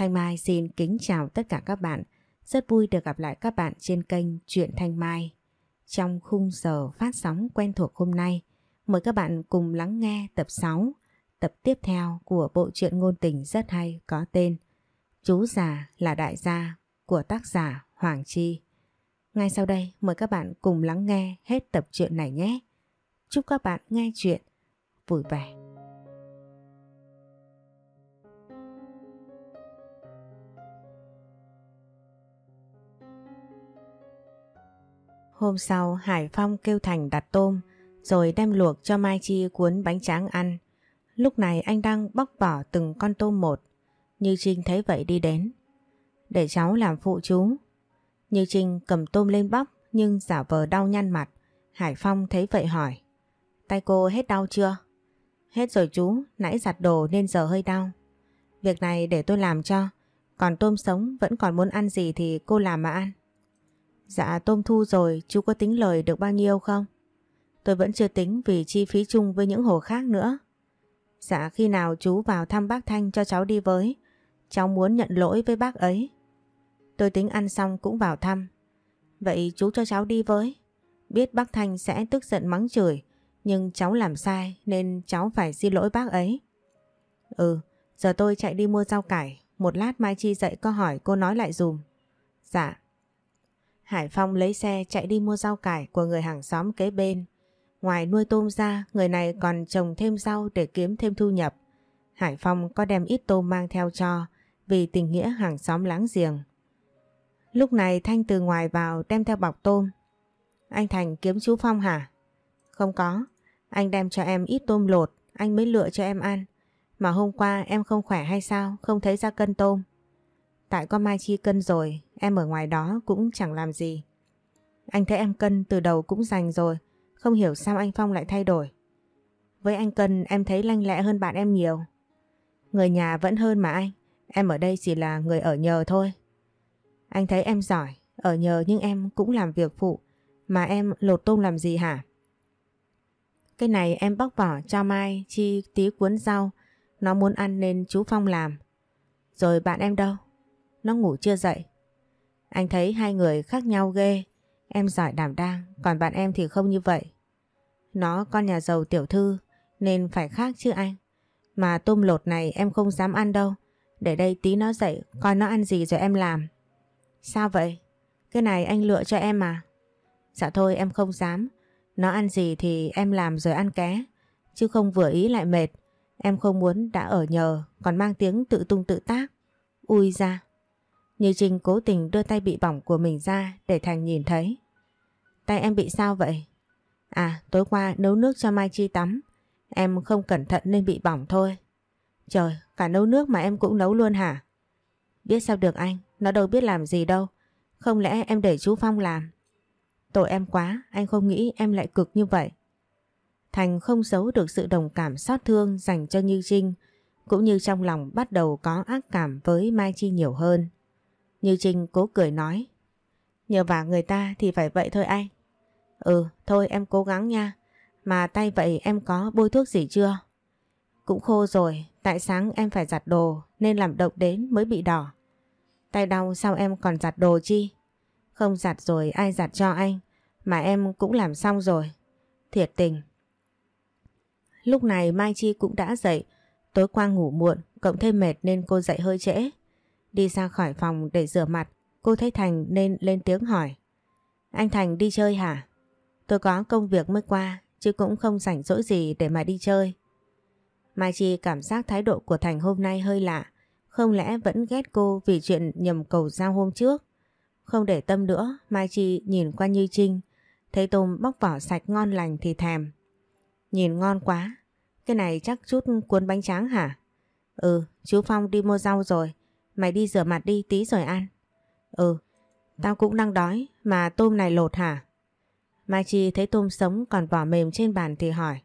Thanh Mai xin kính chào tất cả các bạn. Rất vui được gặp lại các bạn trên kênh Truyện Thanh Mai. Trong khung giờ phát sóng quen thuộc hôm nay, mời các bạn cùng lắng nghe tập 6, tập tiếp theo của bộ truyện ngôn tình rất hay có tên Chú già là đại gia của tác giả Hoàng Chi. Ngay sau đây mời các bạn cùng lắng nghe hết tập truyện này nhé. Chúc các bạn nghe chuyện vui vẻ. Hôm sau Hải Phong kêu Thành đặt tôm rồi đem luộc cho Mai Chi cuốn bánh tráng ăn. Lúc này anh đang bóc bỏ từng con tôm một. Như Trinh thấy vậy đi đến. Để cháu làm phụ chú. Như Trinh cầm tôm lên bóc nhưng giả vờ đau nhăn mặt. Hải Phong thấy vậy hỏi. Tay cô hết đau chưa? Hết rồi chú, nãy giặt đồ nên giờ hơi đau. Việc này để tôi làm cho. Còn tôm sống vẫn còn muốn ăn gì thì cô làm mà ăn. Dạ tôm thu rồi, chú có tính lời được bao nhiêu không? Tôi vẫn chưa tính vì chi phí chung với những hồ khác nữa. Dạ khi nào chú vào thăm bác Thanh cho cháu đi với. Cháu muốn nhận lỗi với bác ấy. Tôi tính ăn xong cũng vào thăm. Vậy chú cho cháu đi với. Biết bác Thanh sẽ tức giận mắng chửi. Nhưng cháu làm sai nên cháu phải xin lỗi bác ấy. Ừ, giờ tôi chạy đi mua rau cải. Một lát Mai Chi dậy có hỏi cô nói lại dùm. Dạ. Hải Phong lấy xe chạy đi mua rau cải của người hàng xóm kế bên. Ngoài nuôi tôm ra, người này còn trồng thêm rau để kiếm thêm thu nhập. Hải Phong có đem ít tôm mang theo cho vì tình nghĩa hàng xóm láng giềng. Lúc này Thanh từ ngoài vào đem theo bọc tôm. Anh Thành kiếm chú Phong hả? Không có, anh đem cho em ít tôm lột, anh mới lựa cho em ăn. Mà hôm qua em không khỏe hay sao, không thấy ra cân tôm. Tại có Mai Chi cân rồi, em ở ngoài đó cũng chẳng làm gì. Anh thấy em cân từ đầu cũng dành rồi, không hiểu sao anh Phong lại thay đổi. Với anh Cân em thấy lanh lẹ hơn bạn em nhiều. Người nhà vẫn hơn mà anh, em ở đây chỉ là người ở nhờ thôi. Anh thấy em giỏi, ở nhờ nhưng em cũng làm việc phụ, mà em lột tôm làm gì hả? Cái này em bóc vỏ cho Mai chi tí cuốn rau, nó muốn ăn nên chú Phong làm. Rồi bạn em đâu? Nó ngủ chưa dậy. Anh thấy hai người khác nhau ghê, em giỏi đảm đang, còn bạn em thì không như vậy. Nó con nhà giàu tiểu thư nên phải khác chứ anh. Mà tôm lột này em không dám ăn đâu. Để đây tí nó dậy coi nó ăn gì rồi em làm. Sao vậy? Cái này anh lựa cho em mà. Dạ thôi em không dám. Nó ăn gì thì em làm rồi ăn ké. Chứ không vừa ý lại mệt. Em không muốn đã ở nhờ còn mang tiếng tự tung tự tác. Ui ra. Như Trinh cố tình đưa tay bị bỏng của mình ra để Thành nhìn thấy. Tay em bị sao vậy? À tối qua nấu nước cho Mai Chi tắm. Em không cẩn thận nên bị bỏng thôi. Trời, cả nấu nước mà em cũng nấu luôn hả? Biết sao được anh, nó đâu biết làm gì đâu. Không lẽ em để chú Phong làm? Tội em quá, anh không nghĩ em lại cực như vậy. Thành không giấu được sự đồng cảm xót thương dành cho Như Trinh, cũng như trong lòng bắt đầu có ác cảm với Mai Chi nhiều hơn. Như Trinh cố cười nói, nhờ vả người ta thì phải vậy thôi anh. Ừ, thôi em cố gắng nha. Mà tay vậy em có bôi thuốc gì chưa? Cũng khô rồi, tại sáng em phải giặt đồ nên làm động đến mới bị đỏ. Tay đau sao em còn giặt đồ chi? Không giặt rồi ai giặt cho anh, mà em cũng làm xong rồi. Thiệt tình. Lúc này Mai Chi cũng đã dậy, tối qua ngủ muộn, cộng thêm mệt nên cô dậy hơi trễ. Đi ra khỏi phòng để rửa mặt, cô thấy Thành nên lên tiếng hỏi. Anh Thành đi chơi hả? Tôi có công việc mới qua, chứ cũng không rảnh rỗi gì để mà đi chơi. Mai Chi cảm giác thái độ của Thành hôm nay hơi lạ, không lẽ vẫn ghét cô vì chuyện nhầm cầu giao hôm trước. Không để tâm nữa, Mai Chi nhìn qua Như Trinh, thấy tôm bóc vỏ sạch ngon lành thì thèm. Nhìn ngon quá, cái này chắc chút cuốn bánh tráng hả? Ừ, chú Phong đi mua rau rồi, mày đi rửa mặt đi tí rồi ăn. Ừ, tao cũng đang đói, mà tôm này lột hả? Mai Chi thấy tôm sống còn vỏ mềm trên bàn thì hỏi.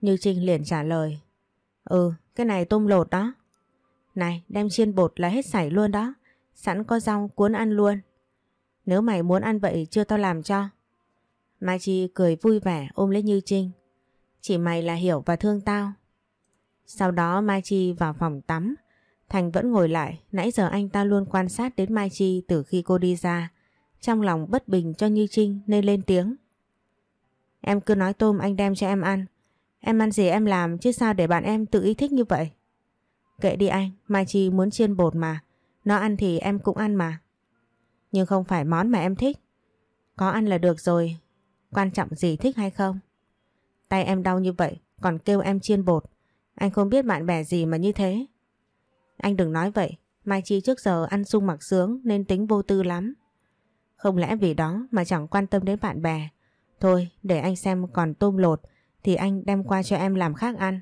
Như Trinh liền trả lời. Ừ, cái này tôm lột đó. Này, đem chiên bột là hết sảy luôn đó. Sẵn có rau cuốn ăn luôn. Nếu mày muốn ăn vậy chưa tao làm cho. Mai Chi cười vui vẻ ôm lấy Như Trinh. Chỉ mày là hiểu và thương tao. Sau đó Mai Chi vào phòng tắm. Thành vẫn ngồi lại, nãy giờ anh ta luôn quan sát đến Mai Chi từ khi cô đi ra. Trong lòng bất bình cho Như Trinh nên lên tiếng. Em cứ nói tôm anh đem cho em ăn. Em ăn gì em làm chứ sao để bạn em tự ý thích như vậy. Kệ đi anh, Mai Chi muốn chiên bột mà. Nó ăn thì em cũng ăn mà. Nhưng không phải món mà em thích. Có ăn là được rồi. Quan trọng gì thích hay không? Tay em đau như vậy còn kêu em chiên bột. Anh không biết bạn bè gì mà như thế. Anh đừng nói vậy. Mai Chi trước giờ ăn sung mặc sướng nên tính vô tư lắm. Không lẽ vì đó mà chẳng quan tâm đến bạn bè. Thôi để anh xem còn tôm lột thì anh đem qua cho em làm khác ăn.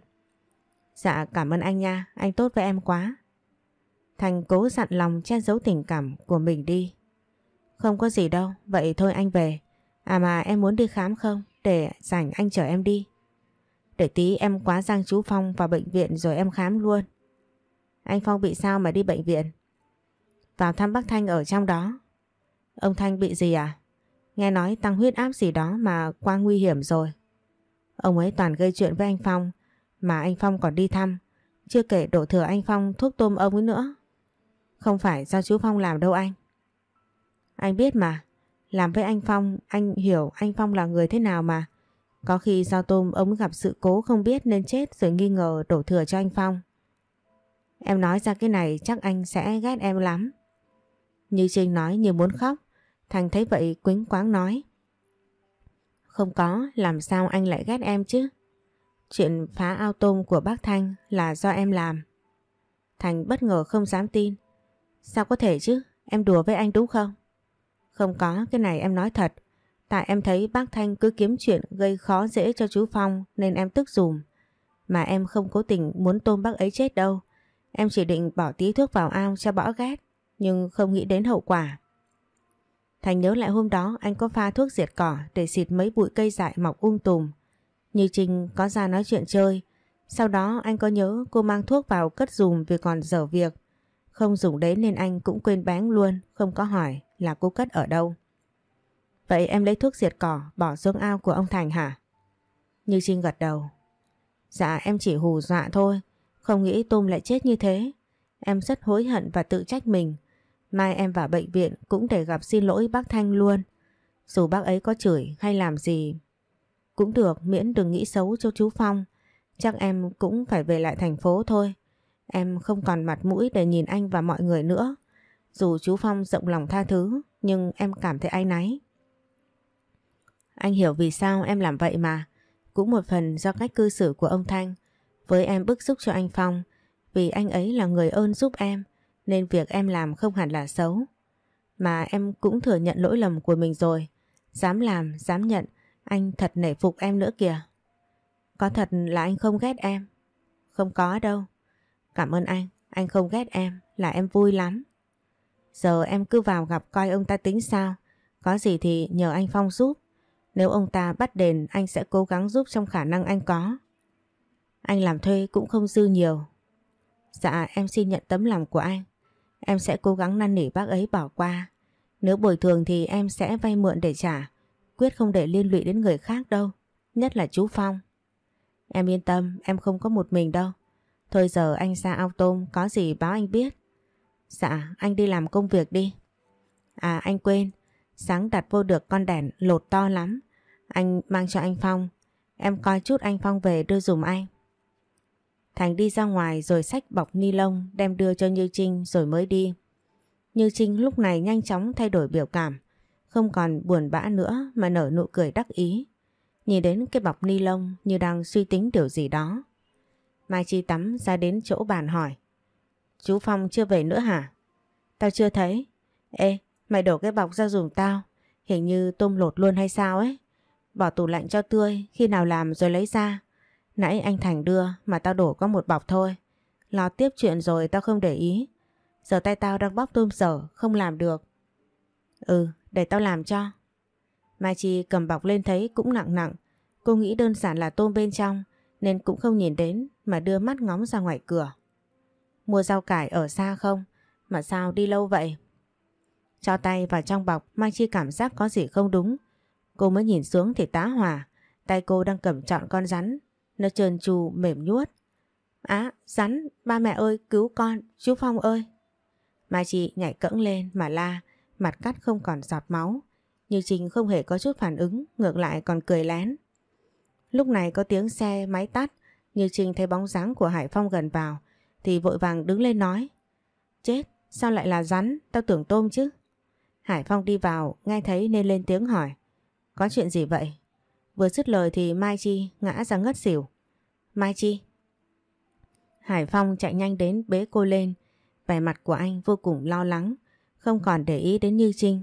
Dạ cảm ơn anh nha, anh tốt với em quá. Thành cố dặn lòng che giấu tình cảm của mình đi. Không có gì đâu, vậy thôi anh về. À mà em muốn đi khám không? Để rảnh anh chở em đi. Để tí em quá giang chú Phong vào bệnh viện rồi em khám luôn. Anh Phong bị sao mà đi bệnh viện? Vào thăm bác Thanh ở trong đó. Ông Thanh bị gì à? Nghe nói tăng huyết áp gì đó mà quá nguy hiểm rồi. Ông ấy toàn gây chuyện với anh Phong mà anh Phong còn đi thăm. Chưa kể đổ thừa anh Phong thuốc tôm ông ấy nữa. Không phải do chú Phong làm đâu anh. Anh biết mà. Làm với anh Phong, anh hiểu anh Phong là người thế nào mà. Có khi do tôm ông gặp sự cố không biết nên chết rồi nghi ngờ đổ thừa cho anh Phong. Em nói ra cái này chắc anh sẽ ghét em lắm. Như Trinh nói như muốn khóc. Thành thấy vậy quính quáng nói. Không có, làm sao anh lại ghét em chứ? Chuyện phá ao tôm của bác Thanh là do em làm. Thành bất ngờ không dám tin. Sao có thể chứ? Em đùa với anh đúng không? Không có, cái này em nói thật. Tại em thấy bác Thanh cứ kiếm chuyện gây khó dễ cho chú Phong nên em tức dùm. Mà em không cố tình muốn tôm bác ấy chết đâu. Em chỉ định bỏ tí thuốc vào ao cho bỏ ghét, nhưng không nghĩ đến hậu quả. Thành nhớ lại hôm đó anh có pha thuốc diệt cỏ để xịt mấy bụi cây dại mọc um tùm. Như Trinh có ra nói chuyện chơi. Sau đó anh có nhớ cô mang thuốc vào cất dùm vì còn dở việc. Không dùng đấy nên anh cũng quên bán luôn, không có hỏi là cô cất ở đâu. Vậy em lấy thuốc diệt cỏ bỏ xuống ao của ông Thành hả? Như Trinh gật đầu. Dạ em chỉ hù dọa thôi, không nghĩ Tôm lại chết như thế. Em rất hối hận và tự trách mình. Mai em vào bệnh viện cũng để gặp xin lỗi bác Thanh luôn. Dù bác ấy có chửi hay làm gì, cũng được miễn đừng nghĩ xấu cho chú Phong. Chắc em cũng phải về lại thành phố thôi. Em không còn mặt mũi để nhìn anh và mọi người nữa. Dù chú Phong rộng lòng tha thứ, nhưng em cảm thấy ai náy. Anh hiểu vì sao em làm vậy mà. Cũng một phần do cách cư xử của ông Thanh. Với em bức xúc cho anh Phong vì anh ấy là người ơn giúp em nên việc em làm không hẳn là xấu. Mà em cũng thừa nhận lỗi lầm của mình rồi. Dám làm, dám nhận, anh thật nể phục em nữa kìa. Có thật là anh không ghét em? Không có đâu. Cảm ơn anh, anh không ghét em, là em vui lắm. Giờ em cứ vào gặp coi ông ta tính sao. Có gì thì nhờ anh Phong giúp. Nếu ông ta bắt đền anh sẽ cố gắng giúp trong khả năng anh có. Anh làm thuê cũng không dư nhiều. Dạ em xin nhận tấm lòng của anh. Em sẽ cố gắng năn nỉ bác ấy bỏ qua. Nếu bồi thường thì em sẽ vay mượn để trả. Quyết không để liên lụy đến người khác đâu. Nhất là chú Phong. Em yên tâm, em không có một mình đâu. Thôi giờ anh ra ao tôm, có gì báo anh biết. Dạ, anh đi làm công việc đi. À anh quên, sáng đặt vô được con đèn lột to lắm. Anh mang cho anh Phong. Em coi chút anh Phong về đưa dùm anh. Thành đi ra ngoài rồi xách bọc ni lông đem đưa cho Như Trinh rồi mới đi. Như Trinh lúc này nhanh chóng thay đổi biểu cảm, không còn buồn bã nữa mà nở nụ cười đắc ý. Nhìn đến cái bọc ni lông như đang suy tính điều gì đó. Mai Chi tắm ra đến chỗ bàn hỏi. Chú Phong chưa về nữa hả? Tao chưa thấy. Ê, mày đổ cái bọc ra dùng tao. Hình như tôm lột luôn hay sao ấy. Bỏ tủ lạnh cho tươi, khi nào làm rồi lấy ra. Nãy anh Thành đưa mà tao đổ có một bọc thôi. Lo tiếp chuyện rồi tao không để ý. Giờ tay tao đang bóp tôm sở, không làm được. Ừ, để tao làm cho. Mai Chi cầm bọc lên thấy cũng nặng nặng. Cô nghĩ đơn giản là tôm bên trong nên cũng không nhìn đến mà đưa mắt ngóng ra ngoài cửa. Mua rau cải ở xa không? Mà sao đi lâu vậy? Cho tay vào trong bọc Mai Chi cảm giác có gì không đúng. Cô mới nhìn xuống thì tá hỏa. Tay cô đang cầm trọn con rắn nó trơn tru mềm nhuốt. Á, rắn, ba mẹ ơi, cứu con, chú Phong ơi. Mai chị nhảy cẫng lên mà la, mặt cắt không còn giọt máu. Như trình không hề có chút phản ứng, ngược lại còn cười lén. Lúc này có tiếng xe máy tắt, Như trình thấy bóng dáng của Hải Phong gần vào, thì vội vàng đứng lên nói. Chết, sao lại là rắn, tao tưởng tôm chứ. Hải Phong đi vào, nghe thấy nên lên tiếng hỏi. Có chuyện gì vậy? Vừa dứt lời thì Mai Chi ngã ra ngất xỉu. Mai Chi. Hải Phong chạy nhanh đến bế cô lên. Vẻ mặt của anh vô cùng lo lắng, không còn để ý đến Như Trinh.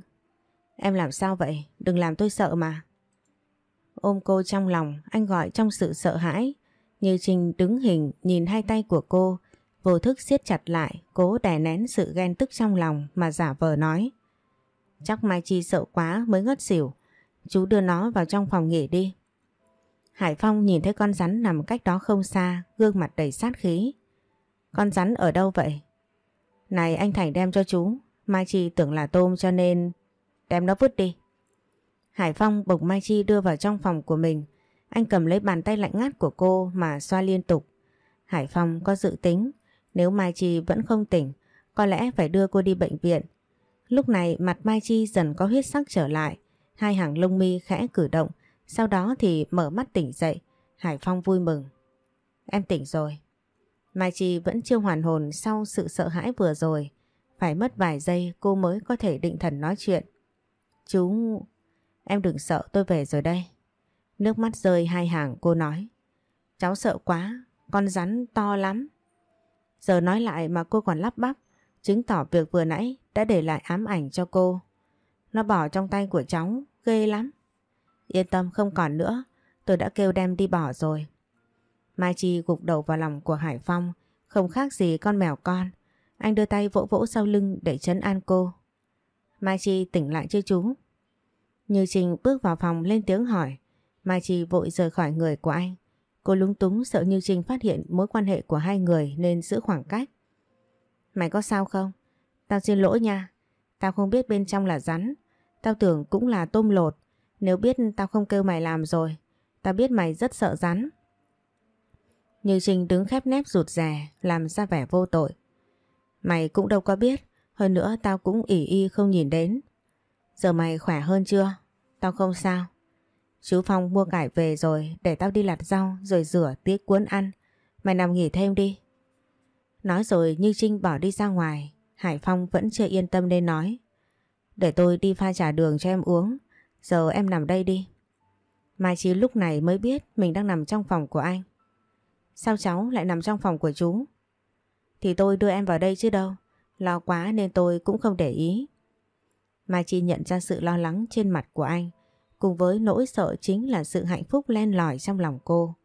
Em làm sao vậy? Đừng làm tôi sợ mà. Ôm cô trong lòng, anh gọi trong sự sợ hãi. Như Trinh đứng hình nhìn hai tay của cô, vô thức siết chặt lại, cố đè nén sự ghen tức trong lòng mà giả vờ nói. Chắc Mai Chi sợ quá mới ngất xỉu. Chú đưa nó vào trong phòng nghỉ đi. Hải Phong nhìn thấy con rắn nằm cách đó không xa, gương mặt đầy sát khí. Con rắn ở đâu vậy? Này anh Thành đem cho chú, Mai Chi tưởng là tôm cho nên đem nó vứt đi. Hải Phong bộc Mai Chi đưa vào trong phòng của mình. Anh cầm lấy bàn tay lạnh ngắt của cô mà xoa liên tục. Hải Phong có dự tính, nếu Mai Chi vẫn không tỉnh, có lẽ phải đưa cô đi bệnh viện. Lúc này mặt Mai Chi dần có huyết sắc trở lại, hai hàng lông mi khẽ cử động, sau đó thì mở mắt tỉnh dậy. Hải Phong vui mừng. Em tỉnh rồi. Mai Chi vẫn chưa hoàn hồn sau sự sợ hãi vừa rồi. Phải mất vài giây cô mới có thể định thần nói chuyện. Chú... Em đừng sợ tôi về rồi đây. Nước mắt rơi hai hàng cô nói. Cháu sợ quá, con rắn to lắm. Giờ nói lại mà cô còn lắp bắp, chứng tỏ việc vừa nãy đã để lại ám ảnh cho cô. Nó bỏ trong tay của cháu, ghê lắm. Yên tâm không còn nữa, tôi đã kêu đem đi bỏ rồi. Mai Chi gục đầu vào lòng của Hải Phong, không khác gì con mèo con. Anh đưa tay vỗ vỗ sau lưng để chấn an cô. Mai Chi tỉnh lại chưa chú? Như Trình bước vào phòng lên tiếng hỏi. Mai Chi vội rời khỏi người của anh. Cô lúng túng sợ Như Trinh phát hiện mối quan hệ của hai người nên giữ khoảng cách. Mày có sao không? Tao xin lỗi nha. Tao không biết bên trong là rắn. Tao tưởng cũng là tôm lột. Nếu biết tao không kêu mày làm rồi. Tao biết mày rất sợ rắn. Như Trinh đứng khép nép rụt rè, làm ra vẻ vô tội. Mày cũng đâu có biết, hơn nữa tao cũng ỉ y không nhìn đến. Giờ mày khỏe hơn chưa? Tao không sao. Chú Phong mua cải về rồi, để tao đi lặt rau rồi rửa tiết cuốn ăn. Mày nằm nghỉ thêm đi. Nói rồi Như Trinh bỏ đi ra ngoài, Hải Phong vẫn chưa yên tâm nên nói. Để tôi đi pha trà đường cho em uống, giờ em nằm đây đi. Mai Chi lúc này mới biết mình đang nằm trong phòng của anh. Sao cháu lại nằm trong phòng của chú? Thì tôi đưa em vào đây chứ đâu. Lo quá nên tôi cũng không để ý. Mai Chi nhận ra sự lo lắng trên mặt của anh. Cùng với nỗi sợ chính là sự hạnh phúc len lỏi trong lòng cô.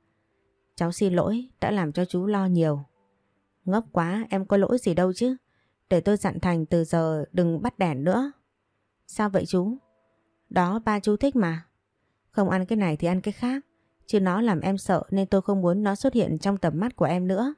Cháu xin lỗi đã làm cho chú lo nhiều. Ngốc quá em có lỗi gì đâu chứ. Để tôi dặn Thành từ giờ đừng bắt đèn nữa. Sao vậy chú? Đó ba chú thích mà. Không ăn cái này thì ăn cái khác. Chứ nó làm em sợ nên tôi không muốn nó xuất hiện trong tầm mắt của em nữa.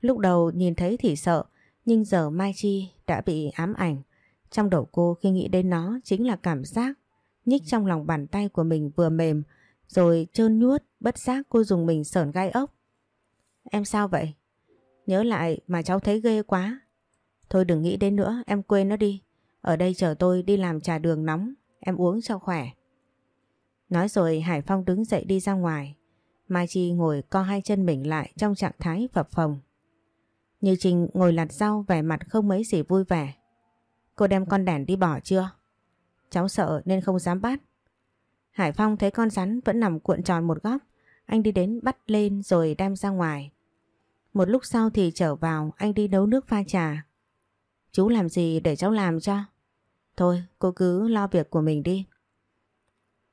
Lúc đầu nhìn thấy thì sợ, nhưng giờ Mai Chi đã bị ám ảnh. Trong đầu cô khi nghĩ đến nó chính là cảm giác nhích trong lòng bàn tay của mình vừa mềm rồi trơn nhuốt bất giác cô dùng mình sởn gai ốc. Em sao vậy? Nhớ lại mà cháu thấy ghê quá. Thôi đừng nghĩ đến nữa, em quên nó đi. Ở đây chờ tôi đi làm trà đường nóng, em uống cho khỏe. Nói rồi Hải Phong đứng dậy đi ra ngoài. Mai Chi ngồi co hai chân mình lại trong trạng thái phập phồng. Như Trình ngồi lặt rau vẻ mặt không mấy gì vui vẻ. Cô đem con đèn đi bỏ chưa? Cháu sợ nên không dám bắt. Hải Phong thấy con rắn vẫn nằm cuộn tròn một góc. Anh đi đến bắt lên rồi đem ra ngoài. Một lúc sau thì trở vào anh đi nấu nước pha trà. Chú làm gì để cháu làm cho? Thôi cô cứ lo việc của mình đi.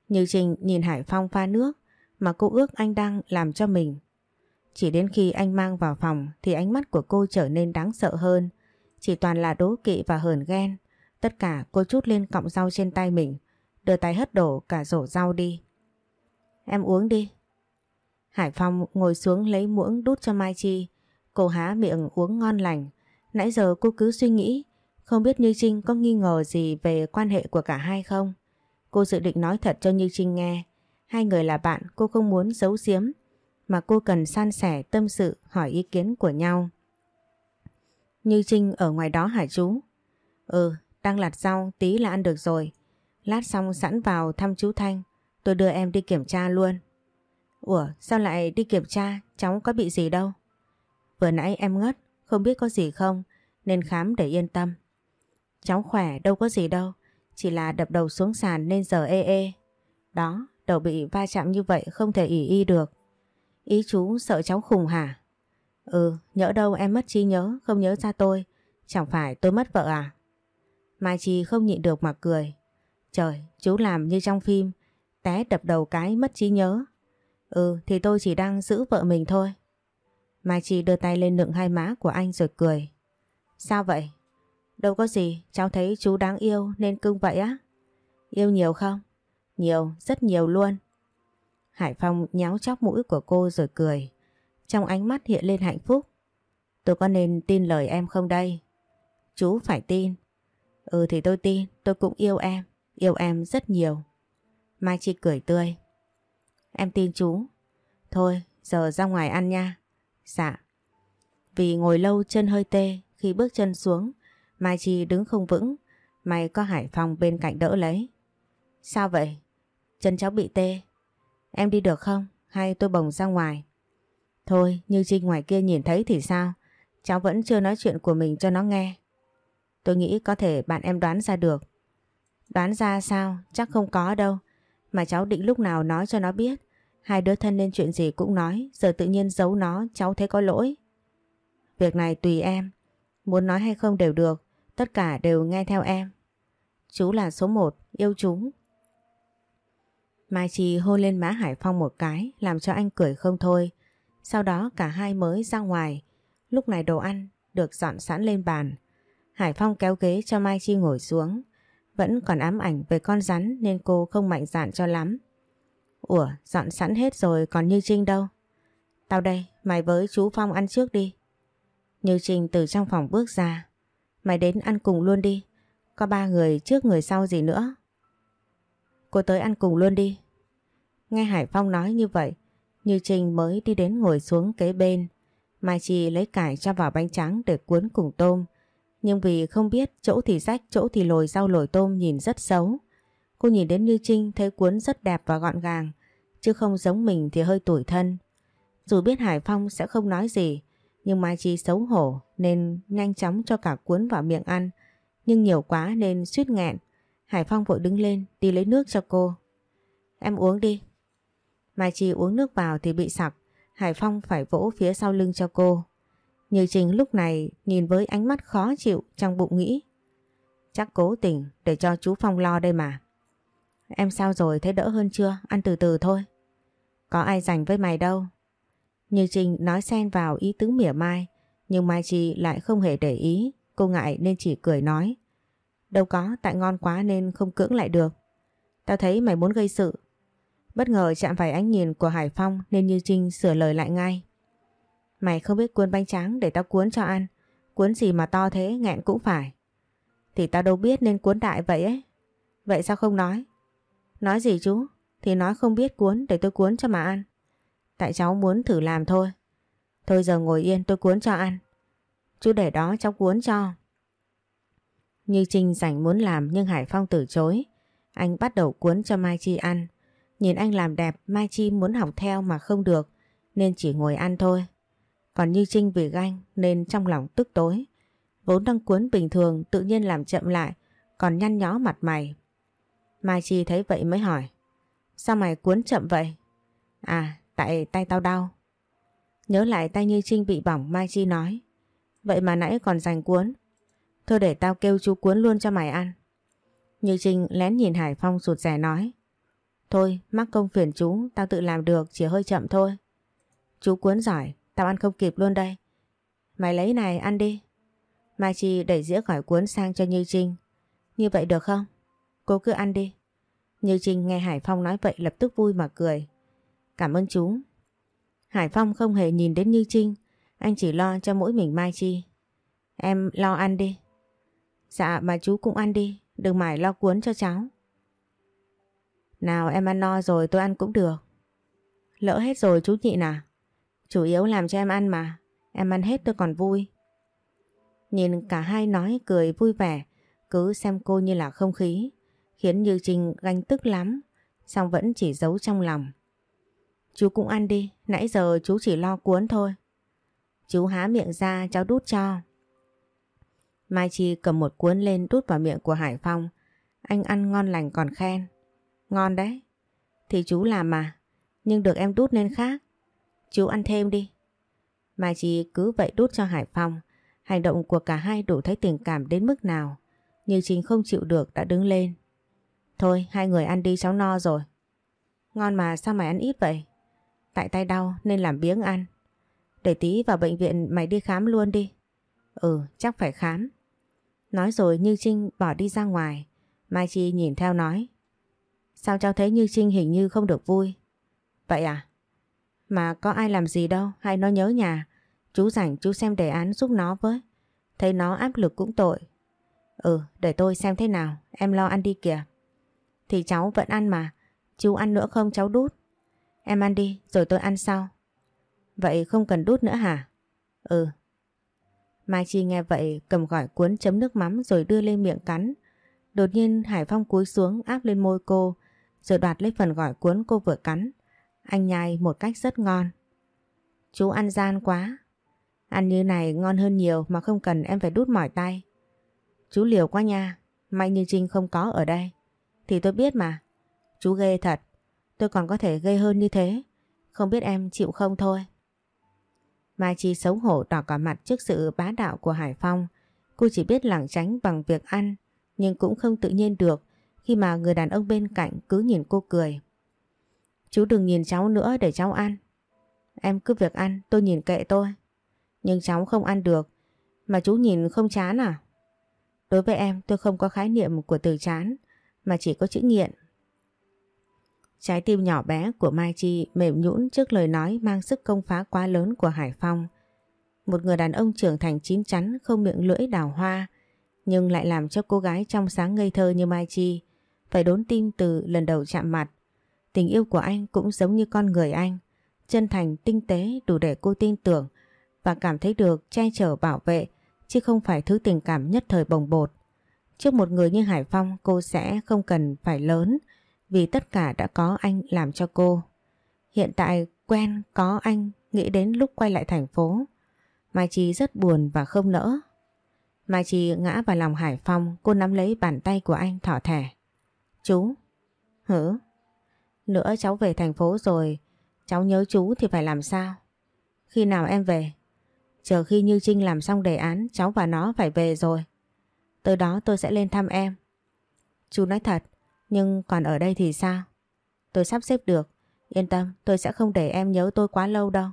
Như Trình nhìn Hải Phong pha nước mà cô ước anh đang làm cho mình. Chỉ đến khi anh mang vào phòng thì ánh mắt của cô trở nên đáng sợ hơn. Chỉ toàn là đố kỵ và hờn ghen. Tất cả cô chút lên cọng rau trên tay mình, đưa tay hất đổ cả rổ rau đi. Em uống đi. Hải Phong ngồi xuống lấy muỗng đút cho Mai Chi. Cô há miệng uống ngon lành. Nãy giờ cô cứ suy nghĩ, không biết Như Trinh có nghi ngờ gì về quan hệ của cả hai không? Cô dự định nói thật cho Như Trinh nghe. Hai người là bạn cô không muốn giấu giếm. mà cô cần san sẻ tâm sự hỏi ý kiến của nhau. Như Trinh ở ngoài đó hả chú? Ừ, đang lặt rau tí là ăn được rồi. Lát xong sẵn vào thăm chú Thanh, tôi đưa em đi kiểm tra luôn. Ủa, sao lại đi kiểm tra, cháu có bị gì đâu? Vừa nãy em ngất, không biết có gì không, nên khám để yên tâm. Cháu khỏe, đâu có gì đâu, chỉ là đập đầu xuống sàn nên giờ ê ê. Đó, đầu bị va chạm như vậy không thể ỉ y được. Ý chú sợ cháu khùng hả? Ừ, nhỡ đâu em mất trí nhớ, không nhớ ra tôi. Chẳng phải tôi mất vợ à? Mai Chi không nhịn được mà cười. Trời, chú làm như trong phim, té đập đầu cái mất trí nhớ. Ừ, thì tôi chỉ đang giữ vợ mình thôi. Mai Chi đưa tay lên nựng hai má của anh rồi cười. Sao vậy? Đâu có gì, cháu thấy chú đáng yêu nên cưng vậy á. Yêu nhiều không? Nhiều, rất nhiều luôn. Hải Phong nháo chóc mũi của cô rồi cười. Trong ánh mắt hiện lên hạnh phúc. Tôi có nên tin lời em không đây? Chú phải tin. Ừ thì tôi tin, tôi cũng yêu em. Yêu em rất nhiều. Mai Chi cười tươi. Em tin chú. Thôi, giờ ra ngoài ăn nha. Dạ. Vì ngồi lâu chân hơi tê, khi bước chân xuống, Mai Chi đứng không vững. May có Hải Phong bên cạnh đỡ lấy. Sao vậy? Chân cháu bị tê. Em đi được không? Hay tôi bồng ra ngoài? Thôi, như Trinh ngoài kia nhìn thấy thì sao? Cháu vẫn chưa nói chuyện của mình cho nó nghe. Tôi nghĩ có thể bạn em đoán ra được. Đoán ra sao? Chắc không có đâu. Mà cháu định lúc nào nói cho nó biết. Hai đứa thân nên chuyện gì cũng nói. Giờ tự nhiên giấu nó, cháu thấy có lỗi. Việc này tùy em. Muốn nói hay không đều được. Tất cả đều nghe theo em. Chú là số một, yêu chú Mai Chi hôn lên má Hải Phong một cái làm cho anh cười không thôi. Sau đó cả hai mới ra ngoài. Lúc này đồ ăn được dọn sẵn lên bàn. Hải Phong kéo ghế cho Mai Chi ngồi xuống. Vẫn còn ám ảnh về con rắn nên cô không mạnh dạn cho lắm. Ủa, dọn sẵn hết rồi còn Như Trinh đâu? Tao đây, mày với chú Phong ăn trước đi. Như Trinh từ trong phòng bước ra. Mày đến ăn cùng luôn đi. Có ba người trước người sau gì nữa. Cô tới ăn cùng luôn đi. Nghe Hải Phong nói như vậy, Như Trinh mới đi đến ngồi xuống kế bên. Mai Chi lấy cải cho vào bánh trắng để cuốn cùng tôm. Nhưng vì không biết chỗ thì rách, chỗ thì lồi rau lồi tôm nhìn rất xấu. Cô nhìn đến Như Trinh thấy cuốn rất đẹp và gọn gàng, chứ không giống mình thì hơi tủi thân. Dù biết Hải Phong sẽ không nói gì, nhưng Mai Chi xấu hổ nên nhanh chóng cho cả cuốn vào miệng ăn. Nhưng nhiều quá nên suýt nghẹn. Hải Phong vội đứng lên, đi lấy nước cho cô. Em uống đi. Mai Chi uống nước vào thì bị sặc. Hải Phong phải vỗ phía sau lưng cho cô. Như Trình lúc này nhìn với ánh mắt khó chịu trong bụng nghĩ. Chắc cố tình để cho chú Phong lo đây mà. Em sao rồi, thấy đỡ hơn chưa? Ăn từ từ thôi. Có ai dành với mày đâu. Như Trình nói xen vào ý tứ mỉa mai. Nhưng Mai Chi lại không hề để ý. Cô ngại nên chỉ cười nói. Đâu có, tại ngon quá nên không cưỡng lại được. Tao thấy mày muốn gây sự. Bất ngờ chạm phải ánh nhìn của Hải Phong nên Như Trinh sửa lời lại ngay. Mày không biết cuốn bánh tráng để tao cuốn cho ăn. Cuốn gì mà to thế nghẹn cũng phải. Thì tao đâu biết nên cuốn đại vậy ấy. Vậy sao không nói? Nói gì chú? Thì nói không biết cuốn để tôi cuốn cho mà ăn. Tại cháu muốn thử làm thôi. Thôi giờ ngồi yên, tôi cuốn cho ăn. Chú để đó, cháu cuốn cho. Như Trinh rảnh muốn làm nhưng Hải Phong từ chối. Anh bắt đầu cuốn cho Mai Chi ăn. Nhìn anh làm đẹp, Mai Chi muốn học theo mà không được, nên chỉ ngồi ăn thôi. Còn Như Trinh vì ganh nên trong lòng tức tối. Vốn đang cuốn bình thường, tự nhiên làm chậm lại, còn nhăn nhó mặt mày. Mai Chi thấy vậy mới hỏi, Sao mày cuốn chậm vậy? À tại tay tao đau. Nhớ lại tay Như Trinh bị bỏng Mai Chi nói Vậy mà nãy còn dành cuốn Thôi để tao kêu chú cuốn luôn cho mày ăn. Như Trinh lén nhìn Hải Phong sụt rẻ nói. Thôi, mắc công phiền chú, tao tự làm được, chỉ hơi chậm thôi. Chú cuốn giỏi, tao ăn không kịp luôn đây. Mày lấy này ăn đi. Mai Chi đẩy dĩa khỏi cuốn sang cho Như Trinh. Như vậy được không? Cô cứ ăn đi. Như Trinh nghe Hải Phong nói vậy lập tức vui mà cười. Cảm ơn chú. Hải Phong không hề nhìn đến Như Trinh, anh chỉ lo cho mỗi mình Mai Chi. Em lo ăn đi, Dạ mà chú cũng ăn đi, đừng mải lo cuốn cho cháu. Nào em ăn no rồi tôi ăn cũng được. Lỡ hết rồi chú nhịn à? Chủ yếu làm cho em ăn mà. Em ăn hết tôi còn vui. Nhìn cả hai nói cười vui vẻ, cứ xem cô như là không khí, khiến Như Trinh ganh tức lắm, song vẫn chỉ giấu trong lòng. Chú cũng ăn đi, nãy giờ chú chỉ lo cuốn thôi. Chú há miệng ra cháu đút cho. Mai Chi cầm một cuốn lên đút vào miệng của Hải Phong. Anh ăn ngon lành còn khen. Ngon đấy. Thì chú làm mà. Nhưng được em đút nên khác. Chú ăn thêm đi. Mai Chi cứ vậy đút cho Hải Phong. Hành động của cả hai đủ thấy tình cảm đến mức nào. Như Trinh không chịu được đã đứng lên. Thôi hai người ăn đi cháu no rồi. Ngon mà sao mày ăn ít vậy? Tại tay đau nên làm biếng ăn. Để tí vào bệnh viện mày đi khám luôn đi. Ừ chắc phải khám. Nói rồi Như Trinh bỏ đi ra ngoài. Mai Chi nhìn theo nói. Sao cháu thấy Như Trinh hình như không được vui? Vậy à? Mà có ai làm gì đâu, hay nó nhớ nhà. Chú rảnh chú xem đề án giúp nó với. Thấy nó áp lực cũng tội. Ừ để tôi xem thế nào. Em lo ăn đi kìa. Thì cháu vẫn ăn mà. Chú ăn nữa không, cháu đút. Em ăn đi, rồi tôi ăn sau. Vậy không cần đút nữa hả? Ừ. Mai Chi nghe vậy, cầm gỏi cuốn chấm nước mắm rồi đưa lên miệng cắn. Đột nhiên, Hải Phong cúi xuống, áp lên môi cô, rồi đoạt lấy phần gỏi cuốn cô vừa cắn. Anh nhai một cách rất ngon. Chú ăn gian quá. Ăn như này ngon hơn nhiều mà không cần em phải đút mỏi tay. Chú liều quá nha. May như Trinh không có ở đây. Thì tôi biết mà. Chú ghê thật. Tôi còn có thể gây hơn như thế. Không biết em chịu không thôi. Mai Chi xấu hổ đỏ cả mặt trước sự bá đạo của Hải Phong. Cô chỉ biết lảng tránh bằng việc ăn, nhưng cũng không tự nhiên được khi mà người đàn ông bên cạnh cứ nhìn cô cười. Chú đừng nhìn cháu nữa để cháu ăn. Em cứ việc ăn, tôi nhìn kệ tôi. Nhưng cháu không ăn được, mà chú nhìn không chán à? Đối với em tôi không có khái niệm của từ chán, mà chỉ có chữ nghiện. Trái tim nhỏ bé của Mai Chi mềm nhũn trước lời nói mang sức công phá quá lớn của Hải Phong. Một người đàn ông trưởng thành chín chắn không miệng lưỡi đào hoa nhưng lại làm cho cô gái trong sáng ngây thơ như Mai Chi phải đốn tim từ lần đầu chạm mặt. Tình yêu của anh cũng giống như con người anh, chân thành tinh tế đủ để cô tin tưởng và cảm thấy được che chở bảo vệ chứ không phải thứ tình cảm nhất thời bồng bột. Trước một người như Hải Phong cô sẽ không cần phải lớn vì tất cả đã có anh làm cho cô. Hiện tại quen có anh nghĩ đến lúc quay lại thành phố. Mai Chi rất buồn và không nỡ. Mai Chi ngã vào lòng Hải Phong cô nắm lấy bàn tay của anh thỏ thẻ. Chú? Hử? Nữa cháu về thành phố rồi cháu nhớ chú thì phải làm sao? Khi nào em về? Chờ khi Như Trinh làm xong đề án cháu và nó phải về rồi. Tới đó tôi sẽ lên thăm em. Chú nói thật, nhưng còn ở đây thì sao? Tôi sắp xếp được. Yên tâm, tôi sẽ không để em nhớ tôi quá lâu đâu.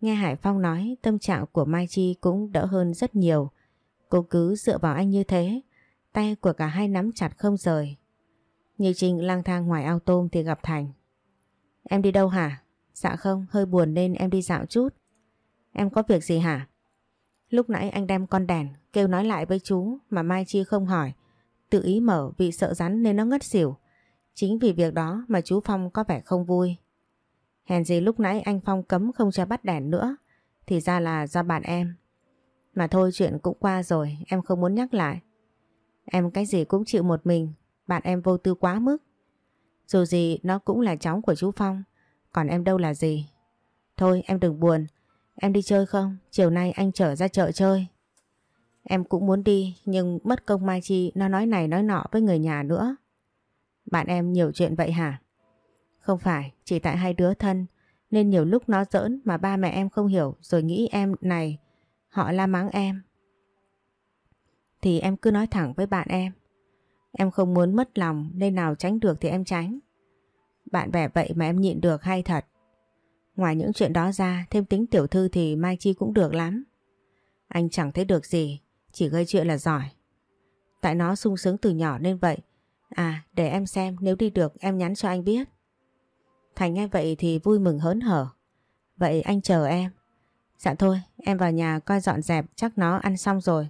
Nghe Hải Phong nói, tâm trạng của Mai Chi cũng đỡ hơn rất nhiều. Cô cứ dựa vào anh như thế, tay của cả hai nắm chặt không rời. Như Trinh lang thang ngoài ao tôm thì gặp Thành. Em đi đâu hả? Dạ không, hơi buồn nên em đi dạo chút. Em có việc gì hả? Lúc nãy anh đem con đèn, kêu nói lại với chú mà Mai Chi không hỏi. Tự ý mở vì sợ rắn nên nó ngất xỉu. Chính vì việc đó mà chú Phong có vẻ không vui. Hèn gì lúc nãy anh Phong cấm không cho bắt đèn nữa. Thì ra là do bạn em. Mà thôi chuyện cũng qua rồi, em không muốn nhắc lại. Em cái gì cũng chịu một mình, bạn em vô tư quá mức. Dù gì nó cũng là cháu của chú Phong, còn em đâu là gì. Thôi em đừng buồn, em đi chơi không? Chiều nay anh trở ra chợ chơi. Em cũng muốn đi nhưng mất công Mai Chi nó nói này nói nọ với người nhà nữa. Bạn em nhiều chuyện vậy hả? Không phải, chỉ tại hai đứa thân nên nhiều lúc nó giỡn mà ba mẹ em không hiểu rồi nghĩ em này họ la mắng em. Thì em cứ nói thẳng với bạn em. Em không muốn mất lòng nên nào tránh được thì em tránh. Bạn bè vậy mà em nhịn được hay thật. Ngoài những chuyện đó ra thêm tính tiểu thư thì Mai Chi cũng được lắm. Anh chẳng thấy được gì chỉ gây chuyện là giỏi. Tại nó sung sướng từ nhỏ nên vậy. À để em xem, nếu đi được, em nhắn cho anh biết. Thành nghe vậy thì vui mừng hớn hở. Vậy anh chờ em. Dạ thôi, em vào nhà coi dọn dẹp, chắc nó ăn xong rồi.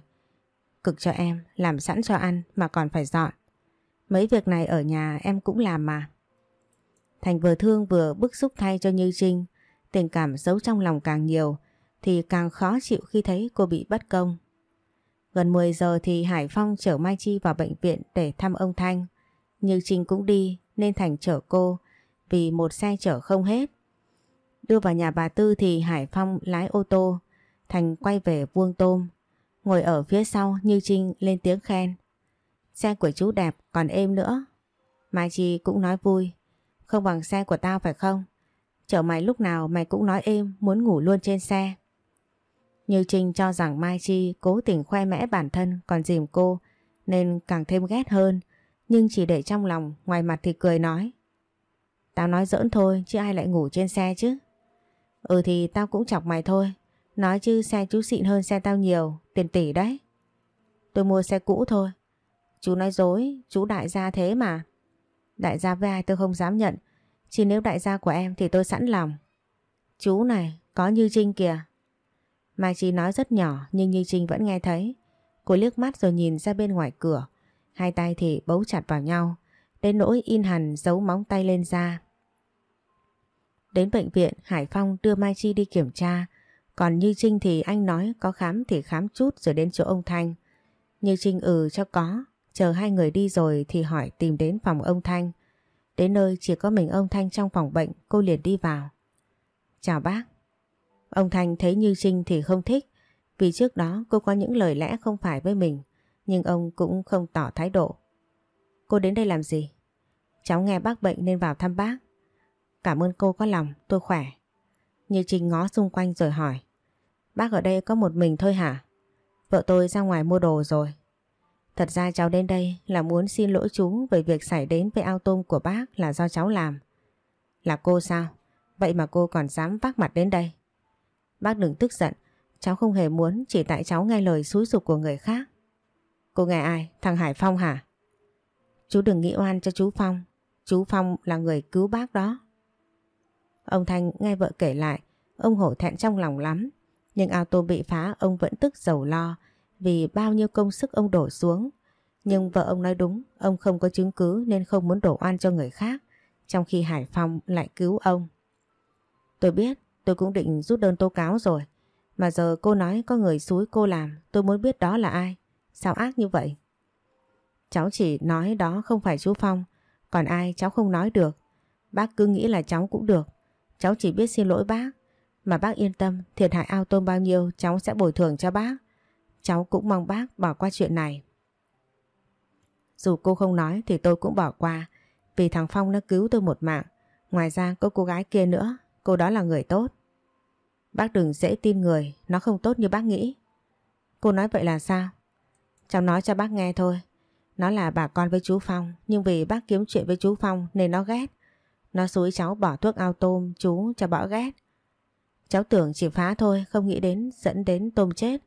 Cực cho em, làm sẵn cho ăn, mà còn phải dọn. Mấy việc này ở nhà em cũng làm mà. Thành vừa thương vừa bức xúc thay cho Như Trinh. Tình cảm giấu trong lòng càng nhiều, thì càng khó chịu khi thấy cô bị bất công. Gần 10 giờ thì Hải Phong chở Mai Chi vào bệnh viện để thăm ông Thanh. Như Trinh cũng đi nên Thành chở cô vì một xe chở không hết. Đưa vào nhà bà Tư thì Hải Phong lái ô tô, Thành quay về vuông tôm. Ngồi ở phía sau Như Trinh lên tiếng khen. Xe của chú đẹp còn êm nữa. Mai Chi cũng nói vui. Không bằng xe của tao phải không? Chở mày lúc nào mày cũng nói êm muốn ngủ luôn trên xe. Như Trinh cho rằng Mai Chi cố tình khoe mẽ bản thân còn dìm cô nên càng thêm ghét hơn. Nhưng chỉ để trong lòng ngoài mặt thì cười nói. Tao nói giỡn thôi chứ ai lại ngủ trên xe chứ. Ừ thì tao cũng chọc mày thôi. Nói chứ xe chú xịn hơn xe tao nhiều, tiền tỷ đấy. Tôi mua xe cũ thôi. Chú nói dối, chú đại gia thế mà. Đại gia với ai tôi không dám nhận. Chỉ nếu đại gia của em thì tôi sẵn lòng. Chú này, có Như Trinh kìa. Mai Chi nói rất nhỏ, nhưng Như Trinh vẫn nghe thấy. Cô liếc mắt rồi nhìn ra bên ngoài cửa. Hai tay thì bấu chặt vào nhau. Đến nỗi in hẳn giấu móng tay lên da. Đến bệnh viện, Hải Phong đưa Mai Chi đi kiểm tra. Còn Như Trinh thì anh nói có khám thì khám chút rồi đến chỗ ông Thanh. Như Trinh ừ cho có. Chờ hai người đi rồi thì hỏi tìm đến phòng ông Thanh. Đến nơi chỉ có mình ông Thanh trong phòng bệnh, cô liền đi vào. Chào bác. Ông Thanh thấy Như Trinh thì không thích vì trước đó cô có những lời lẽ không phải với mình nhưng ông cũng không tỏ thái độ. Cô đến đây làm gì? Cháu nghe bác bệnh nên vào thăm bác. Cảm ơn cô có lòng, tôi khỏe. Như Trinh ngó xung quanh rồi hỏi. Bác ở đây có một mình thôi hả? Vợ tôi ra ngoài mua đồ rồi. Thật ra cháu đến đây là muốn xin lỗi chú về việc xảy đến với ao tôm của bác là do cháu làm. Là cô sao? Vậy mà cô còn dám vác mặt đến đây. Bác đừng tức giận, cháu không hề muốn chỉ tại cháu nghe lời xúi dục của người khác. Cô nghe ai? Thằng Hải Phong hả? Chú đừng nghĩ oan cho chú Phong. Chú Phong là người cứu bác đó. Ông Thanh nghe vợ kể lại, ông hổ thẹn trong lòng lắm. Nhưng ao tôm bị phá ông vẫn tức giàu lo vì bao nhiêu công sức ông đổ xuống. Nhưng vợ ông nói đúng, ông không có chứng cứ nên không muốn đổ oan cho người khác, trong khi Hải Phong lại cứu ông. Tôi biết, tôi cũng định rút đơn tố cáo rồi. Mà giờ cô nói có người xúi cô làm, tôi muốn biết đó là ai. Sao ác như vậy? Cháu chỉ nói đó không phải chú Phong, còn ai cháu không nói được. Bác cứ nghĩ là cháu cũng được. Cháu chỉ biết xin lỗi bác. Mà bác yên tâm, thiệt hại ao tôm bao nhiêu cháu sẽ bồi thường cho bác. Cháu cũng mong bác bỏ qua chuyện này. Dù cô không nói thì tôi cũng bỏ qua vì thằng Phong nó cứu tôi một mạng. Ngoài ra có cô gái kia nữa, cô đó là người tốt. Bác đừng dễ tin người, nó không tốt như bác nghĩ. Cô nói vậy là sao? Cháu nói cho bác nghe thôi. Nó là bà con với chú Phong, nhưng vì bác kiếm chuyện với chú Phong nên nó ghét. Nó xúi cháu bỏ thuốc ao tôm chú cho bỏ ghét. Cháu tưởng chỉ phá thôi, không nghĩ đến dẫn đến tôm chết.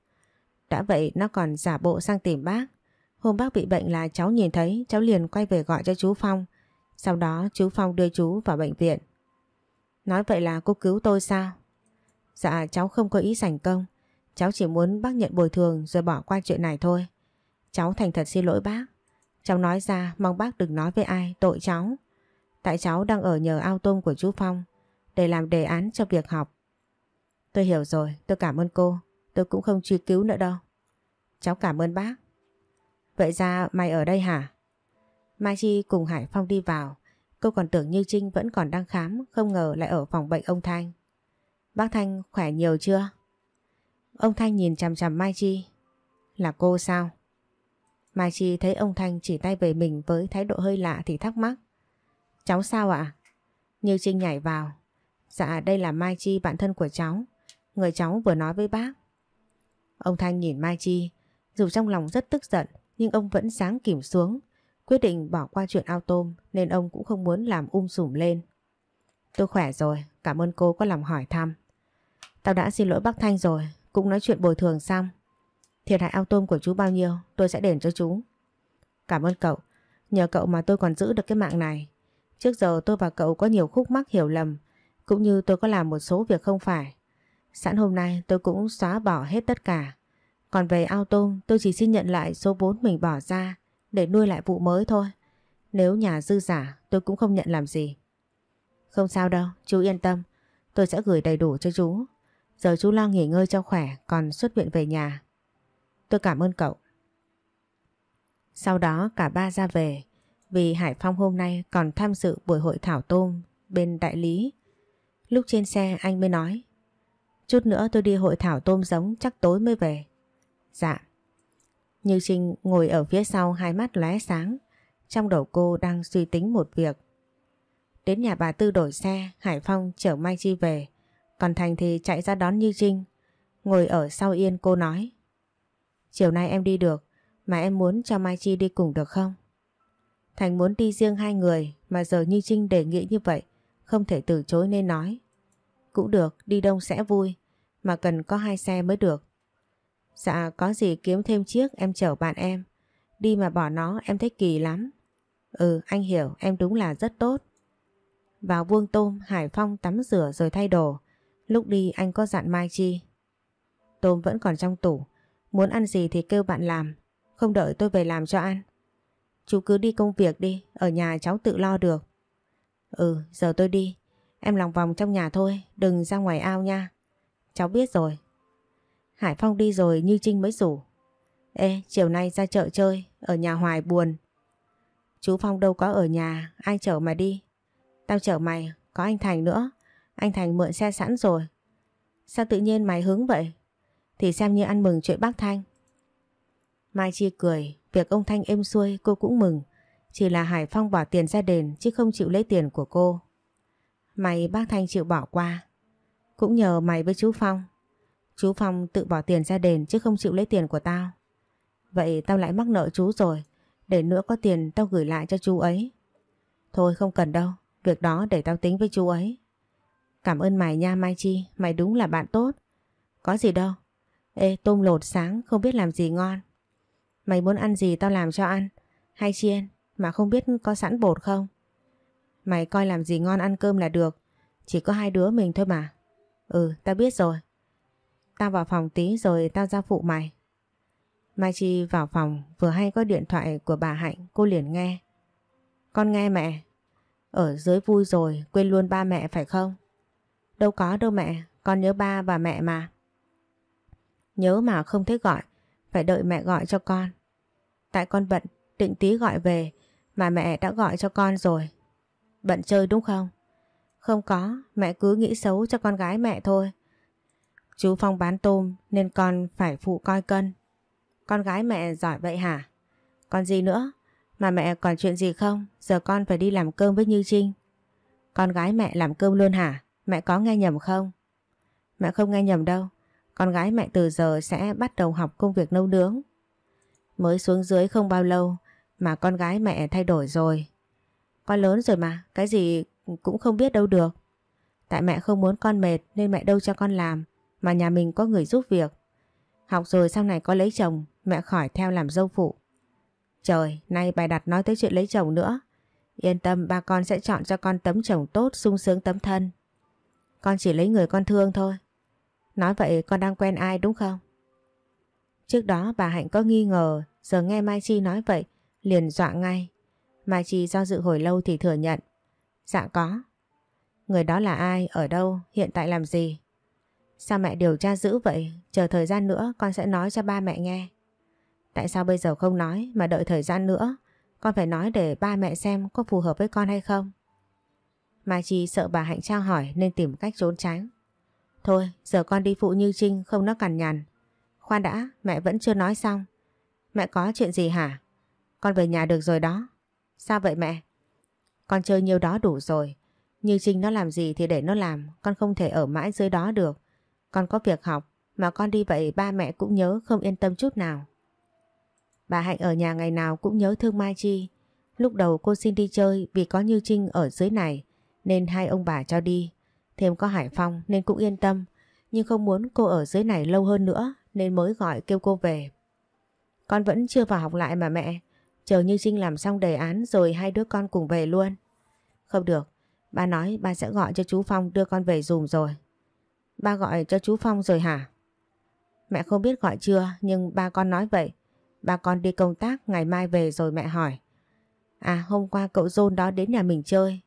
Đã vậy nó còn giả bộ sang tìm bác. Hôm bác bị bệnh là cháu nhìn thấy, cháu liền quay về gọi cho chú Phong. Sau đó chú Phong đưa chú vào bệnh viện. Nói vậy là cô cứu tôi sao? Dạ cháu không có ý giành công. Cháu chỉ muốn bác nhận bồi thường rồi bỏ qua chuyện này thôi. Cháu thành thật xin lỗi bác. Cháu nói ra mong bác đừng nói với ai tội cháu. Tại cháu đang ở nhờ ao tôm của chú Phong để làm đề án cho việc học. Tôi hiểu rồi, tôi cảm ơn cô. Tôi cũng không truy cứu nữa đâu. Cháu cảm ơn bác. Vậy ra mày ở đây hả? Mai Chi cùng Hải Phong đi vào. Cô còn tưởng Như Trinh vẫn còn đang khám, không ngờ lại ở phòng bệnh ông Thanh. Bác Thanh khỏe nhiều chưa? Ông Thanh nhìn chằm chằm Mai Chi. Là cô sao? Mai Chi thấy ông Thanh chỉ tay về mình với thái độ hơi lạ thì thắc mắc. Cháu sao ạ? Như Trinh nhảy vào. Dạ đây là Mai Chi bạn thân của cháu. Người cháu vừa nói với bác. Ông Thanh nhìn Mai Chi. Dù trong lòng rất tức giận nhưng ông vẫn sáng kìm xuống. Quyết định bỏ qua chuyện ao tôm nên ông cũng không muốn làm um sùm lên. Tôi khỏe rồi, cảm ơn cô có lòng hỏi thăm. Tao đã xin lỗi bác Thanh rồi, cũng nói chuyện bồi thường xong. Thiệt hại ao tôm của chú bao nhiêu tôi sẽ đền cho chú. Cảm ơn cậu, nhờ cậu mà tôi còn giữ được cái mạng này. Trước giờ tôi và cậu có nhiều khúc mắc hiểu lầm, cũng như tôi có làm một số việc không phải. Sẵn hôm nay tôi cũng xóa bỏ hết tất cả. Còn về ao tôm tôi chỉ xin nhận lại số vốn mình bỏ ra để nuôi lại vụ mới thôi. Nếu nhà dư giả tôi cũng không nhận làm gì. Không sao đâu, chú yên tâm. Tôi sẽ gửi đầy đủ cho chú. Giờ chú lo nghỉ ngơi cho khỏe còn xuất viện về nhà. Tôi cảm ơn cậu. Sau đó cả ba ra về vì Hải Phong hôm nay còn tham dự buổi hội thảo tôm bên đại lý. Lúc trên xe anh mới nói Chút nữa tôi đi hội thảo tôm giống chắc tối mới về. Dạ. Như Trinh ngồi ở phía sau hai mắt lóe sáng. Trong đầu cô đang suy tính một việc. Đến nhà bà Tư đổi xe, Hải Phong chở Mai Chi về. Còn Thành thì chạy ra đón Như Trinh. Ngồi ở sau yên cô nói. Chiều nay em đi được, mà em muốn cho Mai Chi đi cùng được không? Thành muốn đi riêng hai người, mà giờ Như Trinh đề nghị như vậy, không thể từ chối nên nói. Cũng được, đi đông sẽ vui, mà cần có hai xe mới được. Dạ, có gì kiếm thêm chiếc em chở bạn em. Đi mà bỏ nó em thấy kỳ lắm. Ừ, anh hiểu, em đúng là rất tốt. Vào vuông tôm, Hải Phong tắm rửa rồi thay đồ. Lúc đi anh có dặn Mai Chi. Tôm vẫn còn trong tủ. Muốn ăn gì thì kêu bạn làm. Không đợi tôi về làm cho ăn. Chú cứ đi công việc đi. Ở nhà cháu tự lo được. Ừ, giờ tôi đi. Em lòng vòng trong nhà thôi. Đừng ra ngoài ao nha. Cháu biết rồi. Hải Phong đi rồi Như Trinh mới rủ. Ê, chiều nay ra chợ chơi. Ở nhà Hoài buồn. Chú Phong đâu có ở nhà. Ai chở mà đi. Tao chở mày. Có anh Thành nữa. Anh Thành mượn xe sẵn rồi. Sao tự nhiên mày hứng vậy? Thì xem như ăn mừng chuyện bác Thanh. Mai Chi cười, việc ông Thanh êm xuôi cô cũng mừng. Chỉ là Hải Phong bỏ tiền ra đền chứ không chịu lấy tiền của cô. Mày bác Thanh chịu bỏ qua. Cũng nhờ mày với chú Phong. Chú Phong tự bỏ tiền ra đền chứ không chịu lấy tiền của tao. Vậy tao lại mắc nợ chú rồi. Để nữa có tiền tao gửi lại cho chú ấy. Thôi không cần đâu. Việc đó để tao tính với chú ấy. Cảm ơn mày nha Mai Chi, mày đúng là bạn tốt. Có gì đâu. Ê, tôm lột sáng không biết làm gì ngon. Mày muốn ăn gì tao làm cho ăn. Hay chiên, mà không biết có sẵn bột không? Mày coi làm gì ngon ăn cơm là được. Chỉ có hai đứa mình thôi mà. Ừ, tao biết rồi. Tao vào phòng tí rồi tao ra phụ mày. Mai Chi vào phòng vừa hay có điện thoại của bà Hạnh cô liền nghe. Con nghe mẹ. Ở dưới vui rồi quên luôn ba mẹ phải không? Đâu có đâu mẹ, con nhớ ba và mẹ mà. Nhớ mà không thấy gọi, phải đợi mẹ gọi cho con. Tại con bận, định tí gọi về mà mẹ đã gọi cho con rồi. Bận chơi đúng không? Không có, mẹ cứ nghĩ xấu cho con gái mẹ thôi. Chú Phong bán tôm nên con phải phụ coi cân. Con gái mẹ giỏi vậy hả? Còn gì nữa? Mà mẹ còn chuyện gì không? Giờ con phải đi làm cơm với Như Trinh. Con gái mẹ làm cơm luôn hả? Mẹ có nghe nhầm không? Mẹ không nghe nhầm đâu. Con gái mẹ từ giờ sẽ bắt đầu học công việc nấu nướng. Mới xuống dưới không bao lâu mà con gái mẹ thay đổi rồi. Con lớn rồi mà, cái gì cũng không biết đâu được. Tại mẹ không muốn con mệt nên mẹ đâu cho con làm, mà nhà mình có người giúp việc. Học rồi sau này có lấy chồng, mẹ khỏi theo làm dâu phụ. Trời, nay bài đặt nói tới chuyện lấy chồng nữa. Yên tâm ba con sẽ chọn cho con tấm chồng tốt sung sướng tấm thân. Con chỉ lấy người con thương thôi. Nói vậy con đang quen ai đúng không? Trước đó bà Hạnh có nghi ngờ, giờ nghe Mai Chi nói vậy, liền dọa ngay. Mai Chi do dự hồi lâu thì thừa nhận. Dạ có. Người đó là ai, ở đâu, hiện tại làm gì? Sao mẹ điều tra dữ vậy? Chờ thời gian nữa con sẽ nói cho ba mẹ nghe. Tại sao bây giờ không nói mà đợi thời gian nữa? Con phải nói để ba mẹ xem có phù hợp với con hay không. Mai Chi sợ bà Hạnh trao hỏi nên tìm cách trốn tránh. Thôi, giờ con đi phụ Như Trinh không nó cằn nhằn. Khoan đã, mẹ vẫn chưa nói xong. Mẹ có chuyện gì hả? Con về nhà được rồi đó. Sao vậy mẹ? Con chơi nhiều đó đủ rồi. Như Trinh nó làm gì thì để nó làm, con không thể ở mãi dưới đó được. Con có việc học, mà con đi vậy ba mẹ cũng nhớ không yên tâm chút nào. Bà Hạnh ở nhà ngày nào cũng nhớ thương Mai Chi. Lúc đầu cô xin đi chơi vì có Như Trinh ở dưới này nên hai ông bà cho đi. Thêm có Hải Phong nên cũng yên tâm nhưng không muốn cô ở dưới này lâu hơn nữa nên mới gọi kêu cô về. Con vẫn chưa vào học lại mà mẹ. Chờ Như Trinh làm xong đề án rồi hai đứa con cùng về luôn. Không được, ba nói ba sẽ gọi cho chú Phong đưa con về dùm rồi. Ba gọi cho chú Phong rồi hả? Mẹ không biết gọi chưa nhưng ba con nói vậy. Ba con đi công tác ngày mai về rồi mẹ hỏi. À hôm qua cậu John đó đến nhà mình chơi.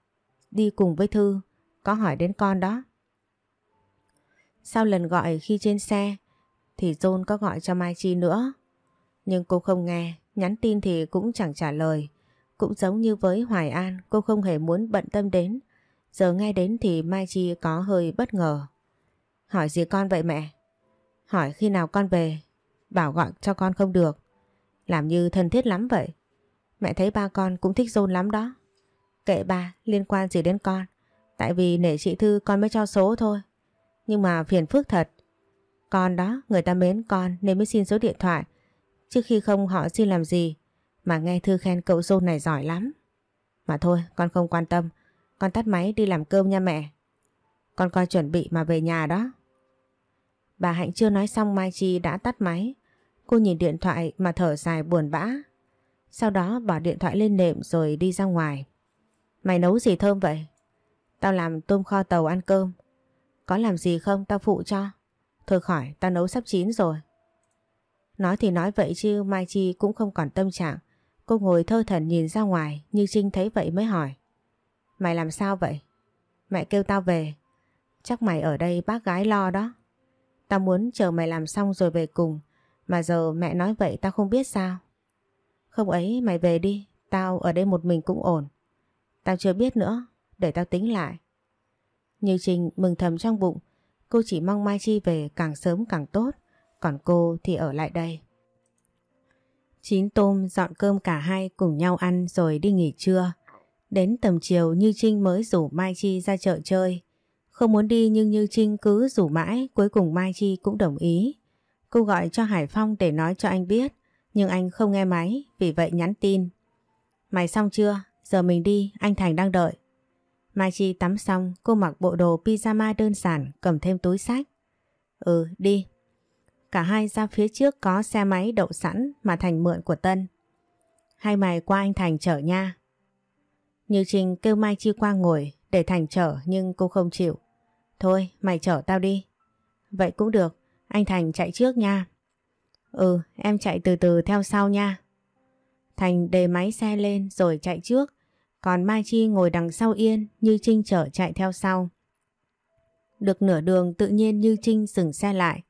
Đi cùng với Thư. Có hỏi đến con đó. Sau lần gọi khi trên xe thì John có gọi cho Mai Chi nữa. Nhưng cô không nghe, nhắn tin thì cũng chẳng trả lời. Cũng giống như với Hoài An, cô không hề muốn bận tâm đến. Giờ nghe đến thì Mai Chi có hơi bất ngờ. Hỏi gì con vậy mẹ? Hỏi khi nào con về? Bảo gọi cho con không được. Làm như thân thiết lắm vậy. Mẹ thấy ba con cũng thích John lắm đó. Kệ bà liên quan gì đến con. Tại vì nể chị Thư con mới cho số thôi. Nhưng mà phiền phức thật. Con đó, người ta mến con nên mới xin số điện thoại. Trước khi không họ xin làm gì. Mà nghe Thư khen cậu John này giỏi lắm. Mà thôi, con không quan tâm. Con tắt máy đi làm cơm nha mẹ. Con coi chuẩn bị mà về nhà đó. Bà Hạnh chưa nói xong Mai Chi đã tắt máy. Cô nhìn điện thoại mà thở dài buồn bã. Sau đó bỏ điện thoại lên nệm rồi đi ra ngoài. Mày nấu gì thơm vậy? Tao làm tôm kho tàu ăn cơm. Có làm gì không tao phụ cho. Thôi khỏi, tao nấu sắp chín rồi. Nói thì nói vậy chứ Mai Chi cũng không còn tâm trạng. Cô ngồi thơ thần nhìn ra ngoài như Trinh thấy vậy mới hỏi. Mày làm sao vậy? Mẹ kêu tao về. Chắc mày ở đây bác gái lo đó. Tao muốn chờ mày làm xong rồi về cùng. Mà giờ mẹ nói vậy tao không biết sao. Không ấy, mày về đi. Tao ở đây một mình cũng ổn. Tao chưa biết nữa. Để tao tính lại. Như Trinh mừng thầm trong bụng. Cô chỉ mong Mai Chi về càng sớm càng tốt. Còn cô thì ở lại đây. Chín tôm dọn cơm cả hai cùng nhau ăn rồi đi nghỉ trưa. Đến tầm chiều Như Trinh mới rủ Mai Chi ra chợ chơi. Không muốn đi nhưng Như Trinh cứ rủ mãi, cuối cùng Mai Chi cũng đồng ý. Cô gọi cho Hải Phong để nói cho anh biết, nhưng anh không nghe máy, vì vậy nhắn tin. Mày xong chưa? Giờ mình đi, anh Thành đang đợi. Mai Chi tắm xong, cô mặc bộ đồ pyjama đơn giản, cầm thêm túi sách. Ừ, đi. Cả hai ra phía trước có xe máy đậu sẵn mà Thành mượn của Tân. Hai mày qua anh Thành chở nha. Như Trinh kêu Mai Chi qua ngồi để Thành chở nhưng cô không chịu. Thôi mày chở tao đi. Vậy cũng được, anh Thành chạy trước nha. Ừ, em chạy từ từ theo sau nha. Thành đề máy xe lên rồi chạy trước, còn Mai Chi ngồi đằng sau yên như Trinh chở chạy theo sau. Được nửa đường tự nhiên như Trinh dừng xe lại.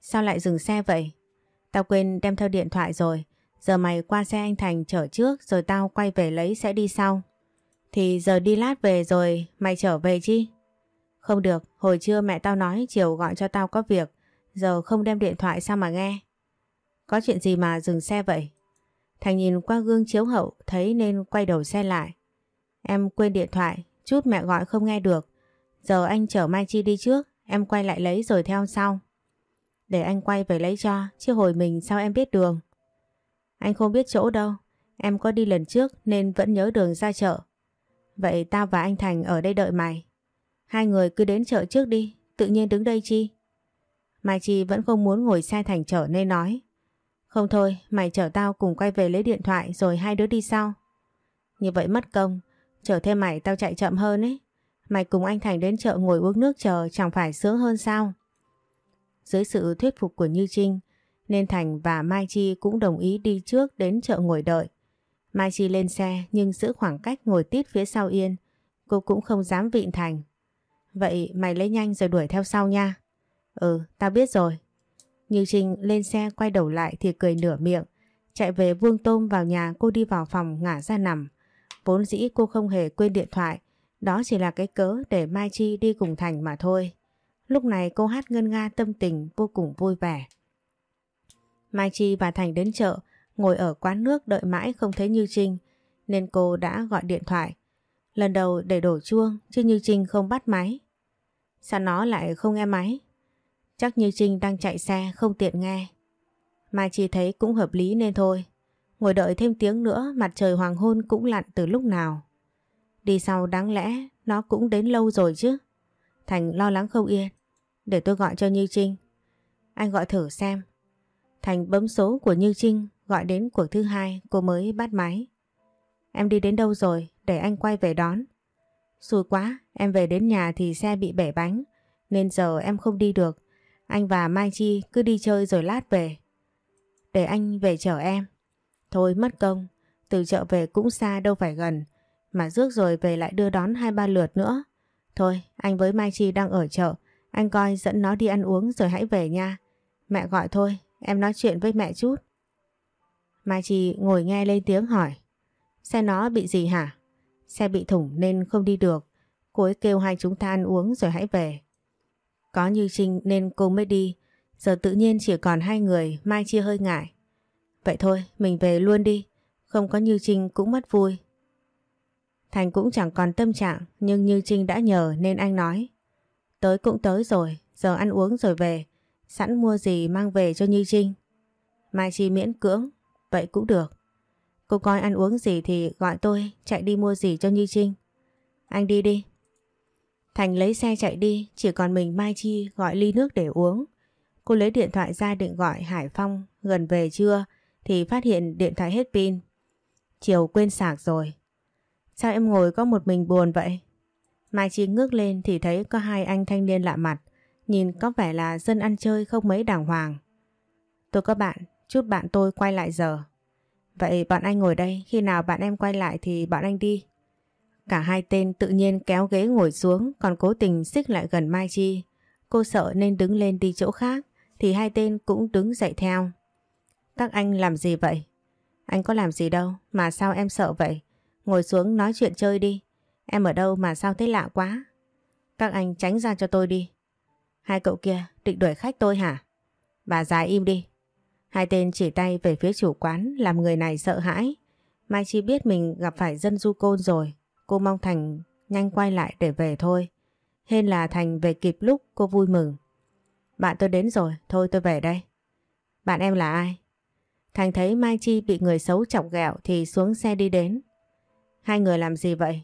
Sao lại dừng xe vậy? Tao quên đem theo điện thoại rồi. Giờ mày qua xe anh Thành chở trước rồi tao quay về lấy sẽ đi sau. Thì giờ đi lát về rồi mày trở về chi? Không được, hồi trưa mẹ tao nói chiều gọi cho tao có việc. Giờ không đem điện thoại sao mà nghe? Có chuyện gì mà dừng xe vậy? Thành nhìn qua gương chiếu hậu thấy nên quay đầu xe lại. Em quên điện thoại, chút mẹ gọi không nghe được. Giờ anh chở Mai Chi đi trước, em quay lại lấy rồi theo sau. Để anh quay về lấy cho, chứ hồi mình sao em biết đường. Anh không biết chỗ đâu, em có đi lần trước nên vẫn nhớ đường ra chợ. Vậy tao và anh Thành ở đây đợi mày. Hai người cứ đến chợ trước đi, tự nhiên đứng đây chi? Mai Chi vẫn không muốn ngồi xe Thành chở nên nói. Không thôi, mày chở tao cùng quay về lấy điện thoại rồi hai đứa đi sau. Như vậy mất công, chở thêm mày tao chạy chậm hơn ấy. Mày cùng anh Thành đến chợ ngồi uống nước chờ chẳng phải sướng hơn sao? Dưới sự thuyết phục của Như Trinh, nên Thành và Mai Chi cũng đồng ý đi trước đến chợ ngồi đợi. Mai Chi lên xe nhưng giữ khoảng cách ngồi tít phía sau Yên. Cô cũng không dám vịn Thành. Vậy mày lấy nhanh rồi đuổi theo sau nha. Ừ, tao biết rồi. Như Trinh lên xe quay đầu lại thì cười nửa miệng. Chạy về vuông tôm vào nhà cô đi vào phòng ngả ra nằm. Vốn dĩ cô không hề quên điện thoại. Đó chỉ là cái cớ để Mai Chi đi cùng Thành mà thôi. Lúc này cô hát ngân nga tâm tình vô cùng vui vẻ. Mai Chi và Thành đến chợ, ngồi ở quán nước đợi mãi không thấy Như Trinh, nên cô đã gọi điện thoại. Lần đầu để đổ chuông, chứ Như Trinh không bắt máy. Sao nó lại không nghe máy? Chắc Như Trinh đang chạy xe không tiện nghe. Mai Chi thấy cũng hợp lý nên thôi. Ngồi đợi thêm tiếng nữa, mặt trời hoàng hôn cũng lặn từ lúc nào. Đi sau đáng lẽ nó cũng đến lâu rồi chứ. Thành lo lắng không yên. Để tôi gọi cho Như Trinh. Anh gọi thử xem. Thành bấm số của Như Trinh, gọi đến cuộc thứ hai, cô mới bắt máy. Em đi đến đâu rồi để anh quay về đón. Xui quá, em về đến nhà thì xe bị bể bánh, nên giờ em không đi được. Anh và Mai Chi cứ đi chơi rồi lát về. Để anh về chở em. Thôi mất công, từ chợ về cũng xa đâu phải gần. Mà rước rồi về lại đưa đón hai ba lượt nữa. Thôi anh với Mai Chi đang ở chợ Anh coi dẫn nó đi ăn uống rồi hãy về nha. Mẹ gọi thôi, em nói chuyện với mẹ chút. Mai Chi ngồi nghe lên tiếng hỏi. Xe nó bị gì hả? Xe bị thủng nên không đi được. Cô ấy kêu hai chúng ta ăn uống rồi hãy về. Có Như Trinh nên cô mới đi. Giờ tự nhiên chỉ còn hai người, Mai Chi hơi ngại. Vậy thôi, mình về luôn đi. Không có Như Trinh cũng mất vui. Thành cũng chẳng còn tâm trạng, nhưng Như Trinh đã nhờ nên anh nói. Tới cũng tới rồi, giờ ăn uống rồi về. Sẵn mua gì mang về cho Như Trinh. Mai Chi miễn cưỡng, vậy cũng được. Cô coi ăn uống gì thì gọi tôi chạy đi mua gì cho Như Trinh. Anh đi đi. Thành lấy xe chạy đi, chỉ còn mình Mai Chi gọi ly nước để uống. Cô lấy điện thoại ra định gọi Hải Phong gần về chưa thì phát hiện điện thoại hết pin. Chiều quên sạc rồi. Sao em ngồi có một mình buồn vậy? Mai Chi ngước lên thì thấy có hai anh thanh niên lạ mặt, nhìn có vẻ là dân ăn chơi không mấy đàng hoàng. Tôi có bạn, chút bạn tôi quay lại giờ. Vậy bọn anh ngồi đây, khi nào bạn em quay lại thì bọn anh đi. Cả hai tên tự nhiên kéo ghế ngồi xuống còn cố tình xích lại gần Mai Chi. Cô sợ nên đứng lên đi chỗ khác thì hai tên cũng đứng dậy theo. Các anh làm gì vậy? Anh có làm gì đâu mà sao em sợ vậy? Ngồi xuống nói chuyện chơi đi. Em ở đâu mà sao thấy lạ quá? Các anh tránh ra cho tôi đi. Hai cậu kia định đuổi khách tôi hả? Bà già im đi. Hai tên chỉ tay về phía chủ quán làm người này sợ hãi. Mai Chi biết mình gặp phải dân du côn rồi. Cô mong Thành nhanh quay lại để về thôi. Hên là Thành về kịp lúc cô vui mừng. Bạn tôi đến rồi, thôi tôi về đây. Bạn em là ai? Thành thấy Mai Chi bị người xấu chọc ghẹo thì xuống xe đi đến. Hai người làm gì vậy?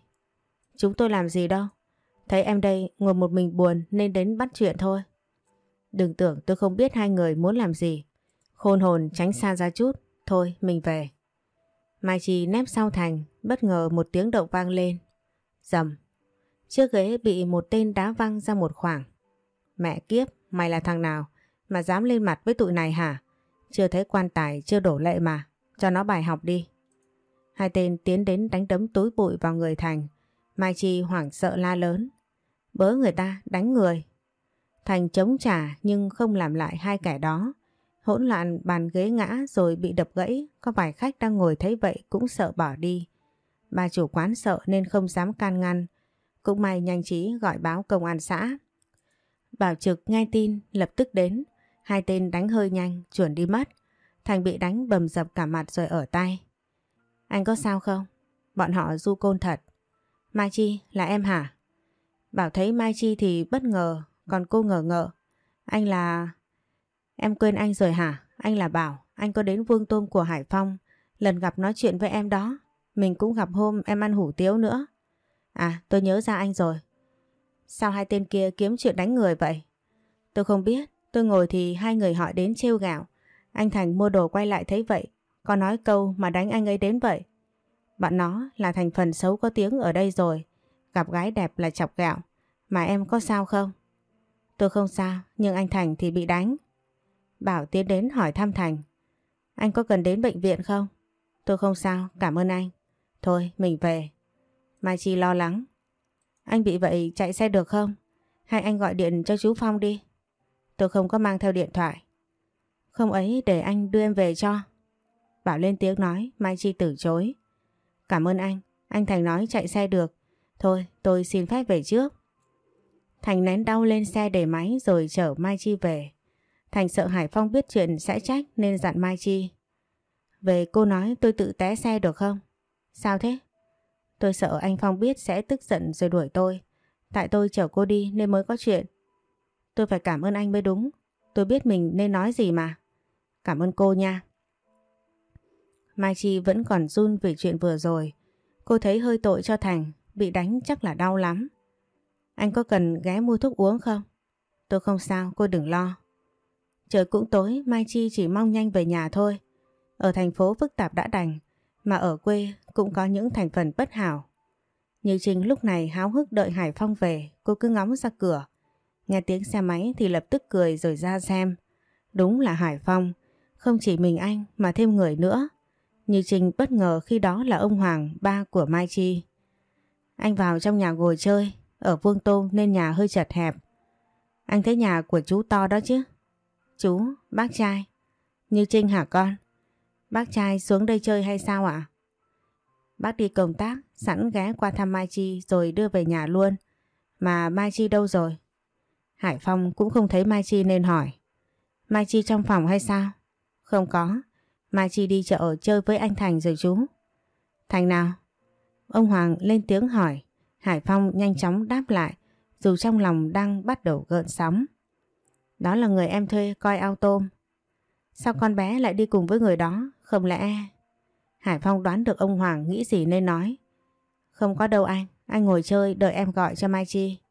Chúng tôi làm gì đâu. Thấy em đây ngồi một mình buồn nên đến bắt chuyện thôi. Đừng tưởng tôi không biết hai người muốn làm gì. Khôn hồn tránh xa ra chút. Thôi mình về. Mai Chi nép sau Thành, bất ngờ một tiếng động vang lên. Dầm. Chiếc ghế bị một tên đá văng ra một khoảng. Mẹ kiếp, mày là thằng nào mà dám lên mặt với tụi này hả? Chưa thấy quan tài, chưa đổ lệ mà. Cho nó bài học đi. Hai tên tiến đến đánh đấm túi bụi vào người Thành. Mai Chi hoảng sợ la lớn. Bớ người ta, đánh người. Thành chống trả nhưng không làm lại hai kẻ đó. Hỗn loạn bàn ghế ngã rồi bị đập gãy, có vài khách đang ngồi thấy vậy cũng sợ bỏ đi. Bà chủ quán sợ nên không dám can ngăn, cũng may nhanh trí gọi báo công an xã. Bảo trực nghe tin lập tức đến, hai tên đánh hơi nhanh, chuẩn đi mất. Thành bị đánh bầm dập cả mặt rồi ở tay. Anh có sao không? Bọn họ du côn thật. Mai Chi là em hả? Bảo thấy Mai Chi thì bất ngờ, còn cô ngờ ngợ. Anh là... Em quên anh rồi hả? Anh là Bảo, anh có đến Vương Tôm của Hải Phong, lần gặp nói chuyện với em đó. Mình cũng gặp hôm em ăn hủ tiếu nữa. À, tôi nhớ ra anh rồi. Sao hai tên kia kiếm chuyện đánh người vậy? Tôi không biết, tôi ngồi thì hai người họ đến trêu gạo. Anh Thành mua đồ quay lại thấy vậy, có nói câu mà đánh anh ấy đến vậy. Bạn nó là thành phần xấu có tiếng ở đây rồi, gặp gái đẹp là chọc gạo. Mà em có sao không? Tôi không sao, nhưng anh Thành thì bị đánh. Bảo tiến đến hỏi thăm Thành. Anh có cần đến bệnh viện không? Tôi không sao, cảm ơn anh. Thôi, mình về. Mai Chi lo lắng. Anh bị vậy chạy xe được không? Hay anh gọi điện cho chú Phong đi? Tôi không có mang theo điện thoại. Không ấy để anh đưa em về cho. Bảo lên tiếng nói, Mai Chi từ chối. Cảm ơn anh, anh Thành nói chạy xe được. Thôi, tôi xin phép về trước. Thành nén đau lên xe để máy rồi chở Mai Chi về. Thành sợ Hải Phong biết chuyện sẽ trách nên dặn Mai Chi. Về cô nói tôi tự té xe được không? Sao thế? Tôi sợ anh Phong biết sẽ tức giận rồi đuổi tôi. Tại tôi chở cô đi nên mới có chuyện. Tôi phải cảm ơn anh mới đúng. Tôi biết mình nên nói gì mà. Cảm ơn cô nha. Mai Chi vẫn còn run vì chuyện vừa rồi. Cô thấy hơi tội cho Thành, bị đánh chắc là đau lắm. Anh có cần ghé mua thuốc uống không? Tôi không sao, cô đừng lo. Trời cũng tối, Mai Chi chỉ mong nhanh về nhà thôi. Ở thành phố phức tạp đã đành, mà ở quê cũng có những thành phần bất hảo. Như Trinh lúc này háo hức đợi Hải Phong về, cô cứ ngóng ra cửa. Nghe tiếng xe máy thì lập tức cười rồi ra xem. Đúng là Hải Phong, không chỉ mình anh mà thêm người nữa. Như Trinh bất ngờ khi đó là ông Hoàng, ba của Mai Chi. Anh vào trong nhà ngồi chơi, ở Vương Tô nên nhà hơi chật hẹp. Anh thấy nhà của chú to đó chứ? Chú, bác trai. Như Trinh hả con? Bác trai xuống đây chơi hay sao ạ? Bác đi công tác, sẵn ghé qua thăm Mai Chi rồi đưa về nhà luôn. Mà Mai Chi đâu rồi? Hải Phong cũng không thấy Mai Chi nên hỏi. Mai Chi trong phòng hay sao? Không có. Mai Chi đi chợ chơi với anh Thành rồi chú. Thành nào? Ông Hoàng lên tiếng hỏi. Hải Phong nhanh chóng đáp lại dù trong lòng đang bắt đầu gợn sóng. Đó là người em thuê coi ao tôm. Sao con bé lại đi cùng với người đó? Không lẽ... Hải Phong đoán được ông Hoàng nghĩ gì nên nói. Không có đâu anh, anh ngồi chơi đợi em gọi cho Mai Chi.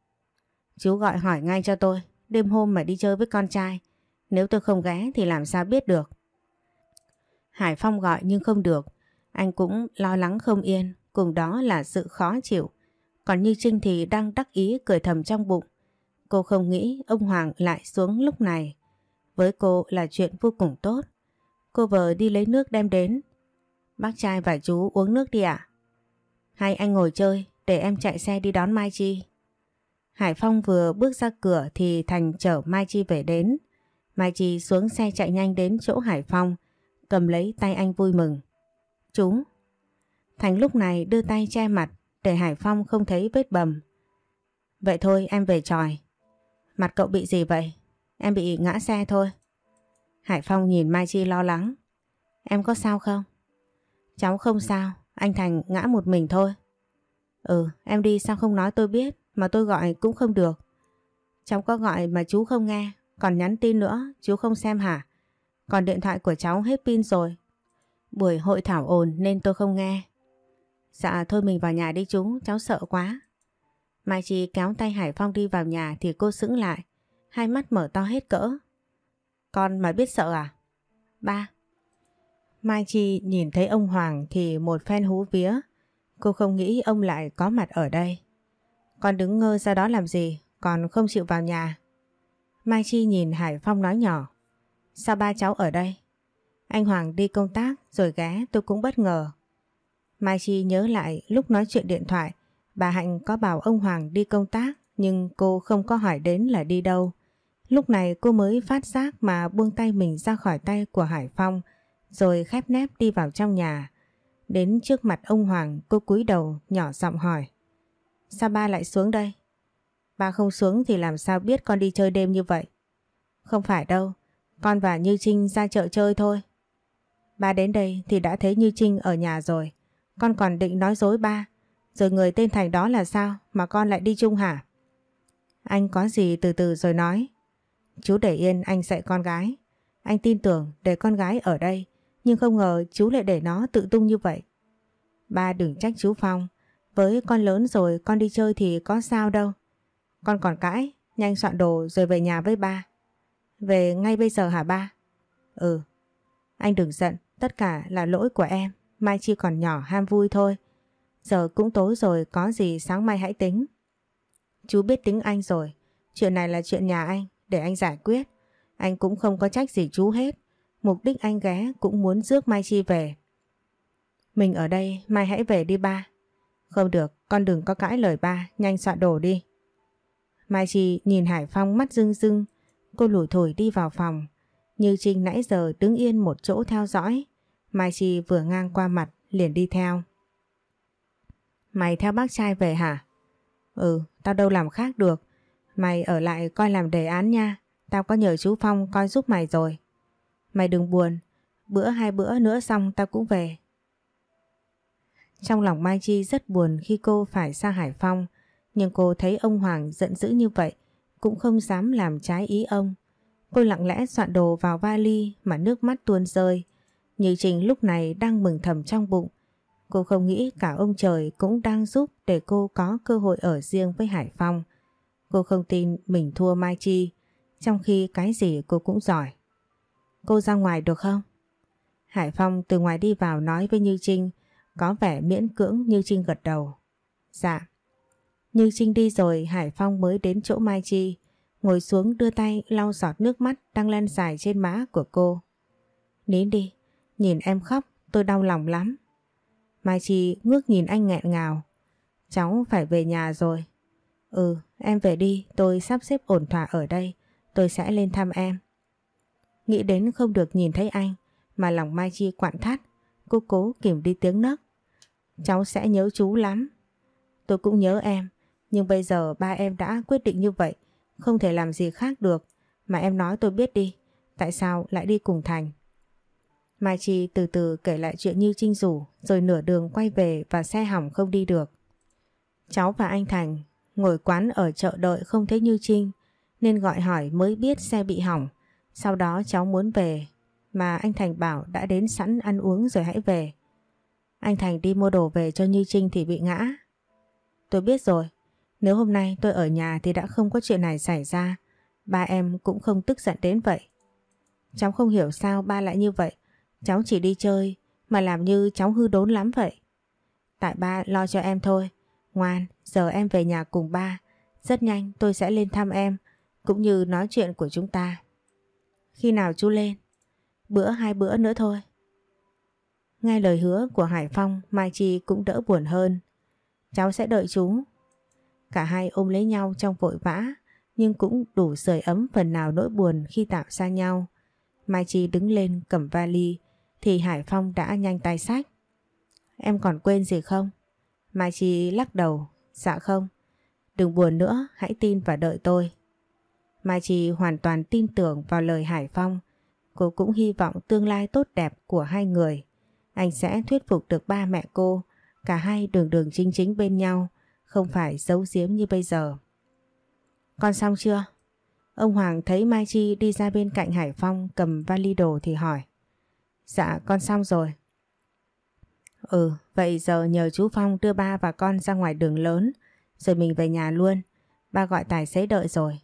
Chú gọi hỏi ngay cho tôi, đêm hôm mà đi chơi với con trai, nếu tôi không ghé thì làm sao biết được. Hải Phong gọi nhưng không được, anh cũng lo lắng không yên, cùng đó là sự khó chịu. Còn Như Trinh thì đang đắc ý cười thầm trong bụng. Cô không nghĩ ông Hoàng lại xuống lúc này. Với cô là chuyện vô cùng tốt. Cô vợ đi lấy nước đem đến. Bác trai và chú uống nước đi ạ. Hay anh ngồi chơi để em chạy xe đi đón Mai Chi. Hải Phong vừa bước ra cửa thì Thành chở Mai Chi về đến. Mai Chi xuống xe chạy nhanh đến chỗ Hải Phong, cầm lấy tay anh vui mừng. Chú! Thành lúc này đưa tay che mặt để Hải Phong không thấy vết bầm. Vậy thôi em về tròi. Mặt cậu bị gì vậy? Em bị ngã xe thôi. Hải Phong nhìn Mai Chi lo lắng. Em có sao không? Cháu không sao, anh Thành ngã một mình thôi. Ừ, em đi sao không nói tôi biết, mà tôi gọi cũng không được. Cháu có gọi mà chú không nghe, còn nhắn tin nữa, chú không xem hả? Còn điện thoại của cháu hết pin rồi. Buổi hội thảo ồn nên tôi không nghe. Dạ thôi mình vào nhà đi chú, cháu sợ quá. Mai Chi kéo tay Hải Phong đi vào nhà thì cô sững lại, hai mắt mở to hết cỡ. Con mà biết sợ à? Ba. Mai Chi nhìn thấy ông Hoàng thì một phen hú vía. Cô không nghĩ ông lại có mặt ở đây. Con đứng ngơ ra đó làm gì, còn không chịu vào nhà. Mai Chi nhìn Hải Phong nói nhỏ. Sao ba cháu ở đây? Anh Hoàng đi công tác rồi ghé tôi cũng bất ngờ. Mai Chi nhớ lại lúc nói chuyện điện thoại, bà Hạnh có bảo ông Hoàng đi công tác nhưng cô không có hỏi đến là đi đâu. Lúc này cô mới phát giác mà buông tay mình ra khỏi tay của Hải Phong rồi khép nép đi vào trong nhà. Đến trước mặt ông Hoàng cô cúi đầu nhỏ giọng hỏi. Sao ba lại xuống đây? Ba không xuống thì làm sao biết con đi chơi đêm như vậy? Không phải đâu, con và Như Trinh ra chợ chơi thôi. Ba đến đây thì đã thấy Như Trinh ở nhà rồi. Con còn định nói dối ba. Rồi người tên Thành đó là sao mà con lại đi chung hả? Anh có gì từ từ rồi nói. Chú để yên anh dạy con gái. Anh tin tưởng để con gái ở đây. Nhưng không ngờ chú lại để nó tự tung như vậy. Ba đừng trách chú Phong. Với con lớn rồi con đi chơi thì có sao đâu. Con còn cãi. Nhanh soạn đồ rồi về nhà với ba. Về ngay bây giờ hả ba? Ừ. Anh đừng giận. Tất cả là lỗi của em. Mai Chi còn nhỏ ham vui thôi. Giờ cũng tối rồi có gì sáng mai hãy tính. Chú biết tính anh rồi. Chuyện này là chuyện nhà anh để anh giải quyết. Anh cũng không có trách gì chú hết. Mục đích anh ghé cũng muốn rước Mai Chi về. Mình ở đây, mai hãy về đi ba. Không được, con đừng có cãi lời ba, nhanh soạn đồ đi. Mai Chi nhìn Hải Phong mắt rưng rưng, cô lủi thổi đi vào phòng. Như Trinh nãy giờ đứng yên một chỗ theo dõi. Mai Chi vừa ngang qua mặt liền đi theo. Mày theo bác trai về hả? Ừ, tao đâu làm khác được. Mày ở lại coi làm đề án nha. Tao có nhờ chú Phong coi giúp mày rồi. Mày đừng buồn. Bữa hai bữa nữa xong tao cũng về. Trong lòng Mai Chi rất buồn khi cô phải xa Hải Phong. Nhưng cô thấy ông Hoàng giận dữ như vậy cũng không dám làm trái ý ông. Cô lặng lẽ soạn đồ vào vali mà nước mắt tuôn rơi. Như Trình lúc này đang mừng thầm trong bụng. Cô không nghĩ cả ông trời cũng đang giúp để cô có cơ hội ở riêng với Hải Phong. Cô không tin mình thua Mai Chi, trong khi cái gì cô cũng giỏi. Cô ra ngoài được không? Hải Phong từ ngoài đi vào nói với Như Trinh, có vẻ miễn cưỡng Như Trinh gật đầu. Dạ. Như Trinh đi rồi Hải Phong mới đến chỗ Mai Chi, ngồi xuống đưa tay lau giọt nước mắt đang len dài trên má của cô. Nín đi, nhìn em khóc tôi đau lòng lắm. Mai Chi ngước nhìn anh nghẹn ngào. Cháu phải về nhà rồi. Ừ, em về đi, tôi sắp xếp ổn thỏa ở đây, tôi sẽ lên thăm em. Nghĩ đến không được nhìn thấy anh, mà lòng Mai Chi quặn thắt, cô cố kìm đi tiếng nấc. Cháu sẽ nhớ chú lắm. Tôi cũng nhớ em, nhưng bây giờ ba em đã quyết định như vậy, không thể làm gì khác được. Mà em nói tôi biết đi, tại sao lại đi cùng Thành? Mai Chi từ từ kể lại chuyện như Trinh rủ, rồi nửa đường quay về và xe hỏng không đi được. Cháu và anh Thành ngồi quán ở chợ đợi không thấy Như Trinh, nên gọi hỏi mới biết xe bị hỏng. Sau đó cháu muốn về, mà anh Thành bảo đã đến sẵn ăn uống rồi hãy về. Anh Thành đi mua đồ về cho Như Trinh thì bị ngã. Tôi biết rồi, nếu hôm nay tôi ở nhà thì đã không có chuyện này xảy ra. Ba em cũng không tức giận đến vậy. Cháu không hiểu sao ba lại như vậy. Cháu chỉ đi chơi mà làm như cháu hư đốn lắm vậy. Tại ba lo cho em thôi. Ngoan, giờ em về nhà cùng ba. Rất nhanh tôi sẽ lên thăm em cũng như nói chuyện của chúng ta. Khi nào chú lên? Bữa hai bữa nữa thôi. Nghe lời hứa của Hải Phong, Mai Chi cũng đỡ buồn hơn. Cháu sẽ đợi chú. Cả hai ôm lấy nhau trong vội vã, nhưng cũng đủ sưởi ấm phần nào nỗi buồn khi tạm xa nhau. Mai Chi đứng lên cầm vali, thì Hải Phong đã nhanh tay sách. Em còn quên gì không? Mai Chi lắc đầu, dạ không. Đừng buồn nữa, hãy tin và đợi tôi. Mai Chi hoàn toàn tin tưởng vào lời Hải Phong. Cô cũng hy vọng tương lai tốt đẹp của hai người. Anh sẽ thuyết phục được ba mẹ cô, cả hai đường đường chính chính bên nhau, không phải giấu giếm như bây giờ. Con xong chưa? Ông Hoàng thấy Mai Chi đi ra bên cạnh Hải Phong cầm vali đồ thì hỏi. Dạ con xong rồi. Ừ, vậy giờ nhờ chú Phong đưa ba và con ra ngoài đường lớn, rồi mình về nhà luôn. Ba gọi tài xế đợi rồi.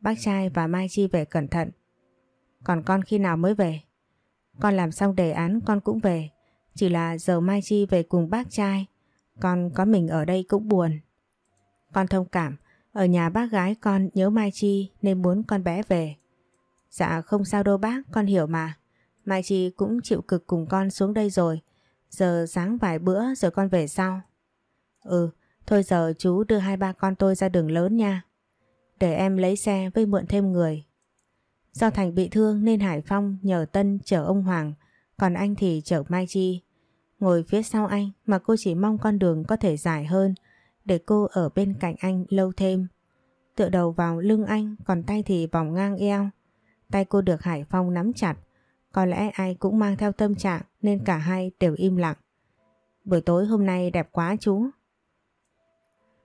Bác trai và Mai Chi về cẩn thận. Còn con khi nào mới về? Con làm xong đề án con cũng về. Chỉ là giờ Mai Chi về cùng bác trai. Con có mình ở đây cũng buồn. Con thông cảm. Ở nhà bác gái con nhớ Mai Chi nên muốn con bé về. Dạ không sao đâu bác, con hiểu mà. Mai Chi cũng chịu cực cùng con xuống đây rồi. Giờ sáng vài bữa rồi con về sau. Ừ, thôi giờ chú đưa hai ba con tôi ra đường lớn nha. Để em lấy xe với mượn thêm người. Do Thành bị thương nên Hải Phong nhờ Tân chở ông Hoàng, còn anh thì chở Mai Chi. Ngồi phía sau anh mà cô chỉ mong con đường có thể dài hơn để cô ở bên cạnh anh lâu thêm. Tựa đầu vào lưng anh còn tay thì vòng ngang eo. Tay cô được Hải Phong nắm chặt. Có lẽ ai cũng mang theo tâm trạng nên cả hai đều im lặng. Buổi tối hôm nay đẹp quá chú.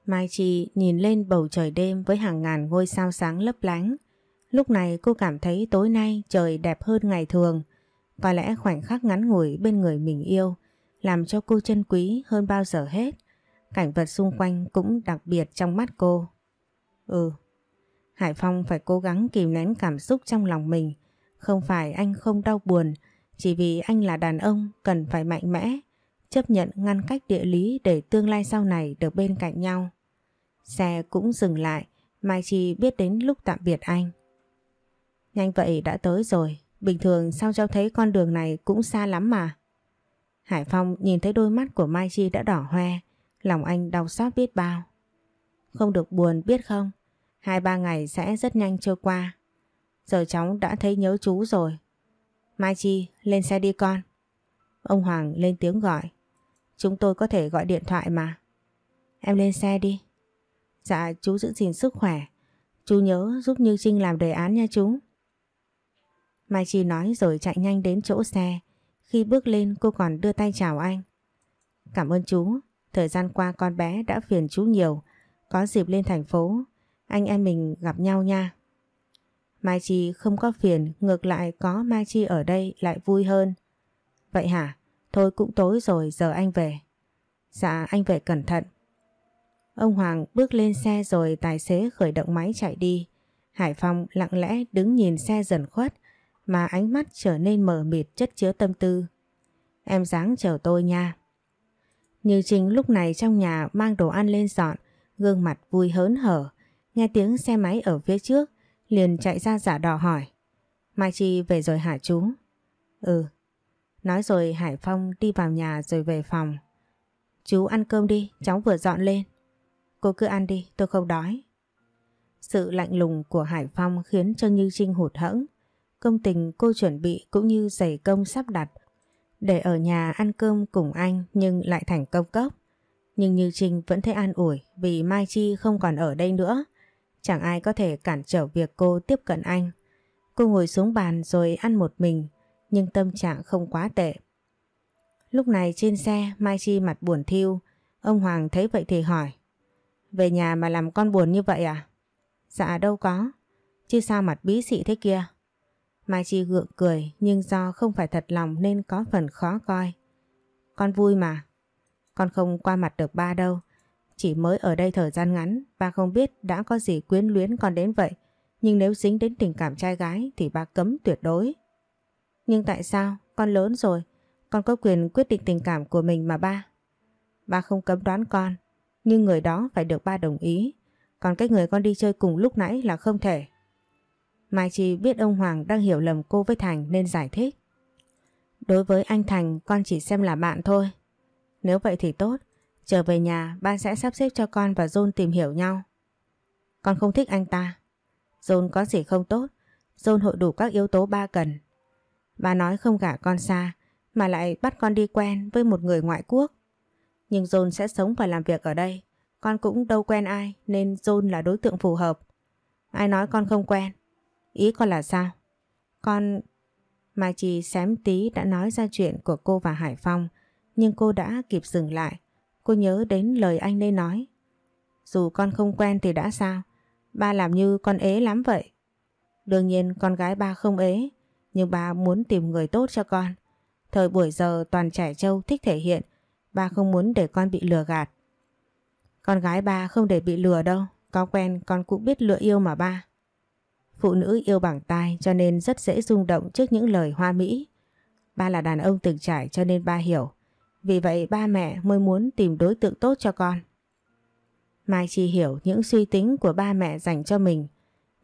Mai Chi nhìn lên bầu trời đêm với hàng ngàn ngôi sao sáng lấp lánh. Lúc này cô cảm thấy tối nay trời đẹp hơn ngày thường. Có lẽ khoảnh khắc ngắn ngủi bên người mình yêu làm cho cô chân quý hơn bao giờ hết. Cảnh vật xung quanh cũng đặc biệt trong mắt cô. Ừ, Hải Phong phải cố gắng kìm nén cảm xúc trong lòng mình. Không phải anh không đau buồn, chỉ vì anh là đàn ông cần phải mạnh mẽ, chấp nhận ngăn cách địa lý để tương lai sau này được bên cạnh nhau. Xe cũng dừng lại, Mai Chi biết đến lúc tạm biệt anh. Nhanh vậy đã tới rồi, bình thường sao cháu thấy con đường này cũng xa lắm mà. Hải Phong nhìn thấy đôi mắt của Mai Chi đã đỏ hoe, lòng anh đau xót biết bao. Không được buồn biết không, hai ba ngày sẽ rất nhanh trôi qua. Giờ cháu đã thấy nhớ chú rồi. Mai Chi, lên xe đi con. Ông Hoàng lên tiếng gọi. Chúng tôi có thể gọi điện thoại mà. Em lên xe đi. Dạ chú giữ gìn sức khỏe. Chú nhớ giúp Như Trinh làm đề án nha chú. Mai Chi nói rồi chạy nhanh đến chỗ xe. Khi bước lên cô còn đưa tay chào anh. Cảm ơn chú. Thời gian qua con bé đã phiền chú nhiều. Có dịp lên thành phố, anh em mình gặp nhau nha. Mai Chi không có phiền, ngược lại có Mai Chi ở đây lại vui hơn. Vậy hả? Thôi cũng tối rồi, giờ anh về. Dạ, anh về cẩn thận. Ông Hoàng bước lên xe rồi tài xế khởi động máy chạy đi. Hải Phong lặng lẽ đứng nhìn xe dần khuất mà ánh mắt trở nên mờ mịt chất chứa tâm tư. Em dáng chờ tôi nha. Như Trinh lúc này trong nhà mang đồ ăn lên dọn, gương mặt vui hớn hở. Nghe tiếng xe máy ở phía trước, liền chạy ra giả đò hỏi. Mai Chi về rồi hả chú? Ừ. Nói rồi Hải Phong đi vào nhà rồi về phòng. Chú ăn cơm đi, cháu vừa dọn lên. cô cứ ăn đi, tôi không đói. Sự lạnh lùng của Hải Phong khiến cho Như Trinh hụt hẫng. Công tình cô chuẩn bị cũng như giày công sắp đặt để ở nhà ăn cơm cùng anh nhưng lại thành công cốc. Nhưng Như Trinh vẫn thấy an ủi vì Mai Chi không còn ở đây nữa. Chẳng ai có thể cản trở việc cô tiếp cận anh. Cô ngồi xuống bàn rồi ăn một mình, nhưng tâm trạng không quá tệ. Lúc này trên xe, Mai Chi mặt buồn thiêu. Ông Hoàng thấy vậy thì hỏi, Về nhà mà làm con buồn như vậy à? Dạ đâu có. Chứ sao mặt bí xị thế kia? Mai Chi gượng cười nhưng do không phải thật lòng nên có phần khó coi. Con vui mà. Con không qua mặt được ba đâu. Chỉ mới ở đây thời gian ngắn, ba không biết đã có gì quyến luyến con đến vậy. Nhưng nếu dính đến tình cảm trai gái thì ba cấm tuyệt đối. Nhưng tại sao? Con lớn rồi. Con có quyền quyết định tình cảm của mình mà ba. Ba không cấm đoán con. Nhưng người đó phải được ba đồng ý. Còn cái người con đi chơi cùng lúc nãy là không thể. Mai Chi biết ông Hoàng đang hiểu lầm cô với Thành nên giải thích. Đối với anh Thành, con chỉ xem là bạn thôi. Nếu vậy thì tốt. Trở về nhà, ba sẽ sắp xếp cho con và John tìm hiểu nhau. Con không thích anh ta. John có gì không tốt. John hội đủ các yếu tố ba cần. Ba nói không gả con xa, mà lại bắt con đi quen với một người ngoại quốc. Nhưng John sẽ sống và làm việc ở đây. Con cũng đâu quen ai, nên John là đối tượng phù hợp. Ai nói con không quen? Ý con là sao? Con... Mai Chi xém tí đã nói ra chuyện của cô và Hải Phong, nhưng cô đã kịp dừng lại. Cô nhớ đến lời anh nên nói. Dù con không quen thì đã sao? Ba làm như con ế lắm vậy. Đương nhiên con gái ba không ế, nhưng ba muốn tìm người tốt cho con. Thời buổi giờ toàn trẻ trâu thích thể hiện, ba không muốn để con bị lừa gạt. Con gái ba không để bị lừa đâu. Có quen con cũng biết lựa yêu mà ba. Phụ nữ yêu bằng tai cho nên rất dễ rung động trước những lời hoa mỹ. Ba là đàn ông từng trải cho nên ba hiểu. Vì vậy ba mẹ mới muốn tìm đối tượng tốt cho con. Mai chỉ hiểu những suy tính của ba mẹ dành cho mình.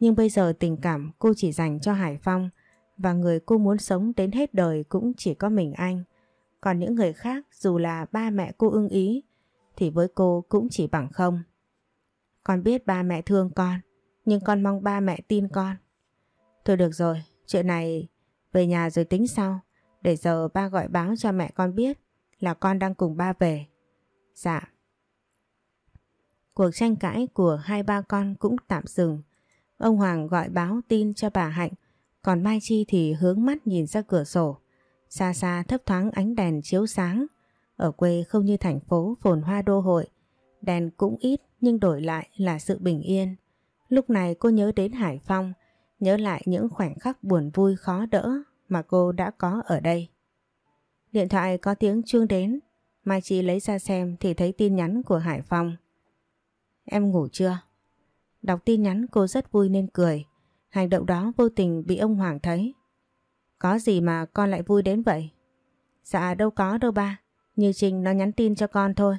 Nhưng bây giờ tình cảm cô chỉ dành cho Hải Phong và người cô muốn sống đến hết đời cũng chỉ có mình anh. Còn những người khác, dù là ba mẹ cô ưng ý, thì với cô cũng chỉ bằng không. Con biết ba mẹ thương con nhưng con mong ba mẹ tin con. Thôi được rồi, chuyện này về nhà rồi tính sau. Để giờ ba gọi báo cho mẹ con biết là con đang cùng ba về. Dạ. Cuộc tranh cãi của hai ba con cũng tạm dừng. Ông Hoàng gọi báo tin cho bà Hạnh, còn Mai Chi thì hướng mắt nhìn ra cửa sổ. Xa xa thấp thoáng ánh đèn chiếu sáng. Ở quê không như thành phố phồn hoa đô hội. Đèn cũng ít nhưng đổi lại là sự bình yên. Lúc này cô nhớ đến Hải Phong, nhớ lại những khoảnh khắc buồn vui khó đỡ mà cô đã có ở đây. Điện thoại có tiếng chuông đến, Mai Chi lấy ra xem thì thấy tin nhắn của Hải Phong. Em ngủ chưa? Đọc tin nhắn cô rất vui nên cười. Hành động đó vô tình bị ông Hoàng thấy. Có gì mà con lại vui đến vậy? Dạ đâu có đâu ba. Như Trinh nó nhắn tin cho con thôi.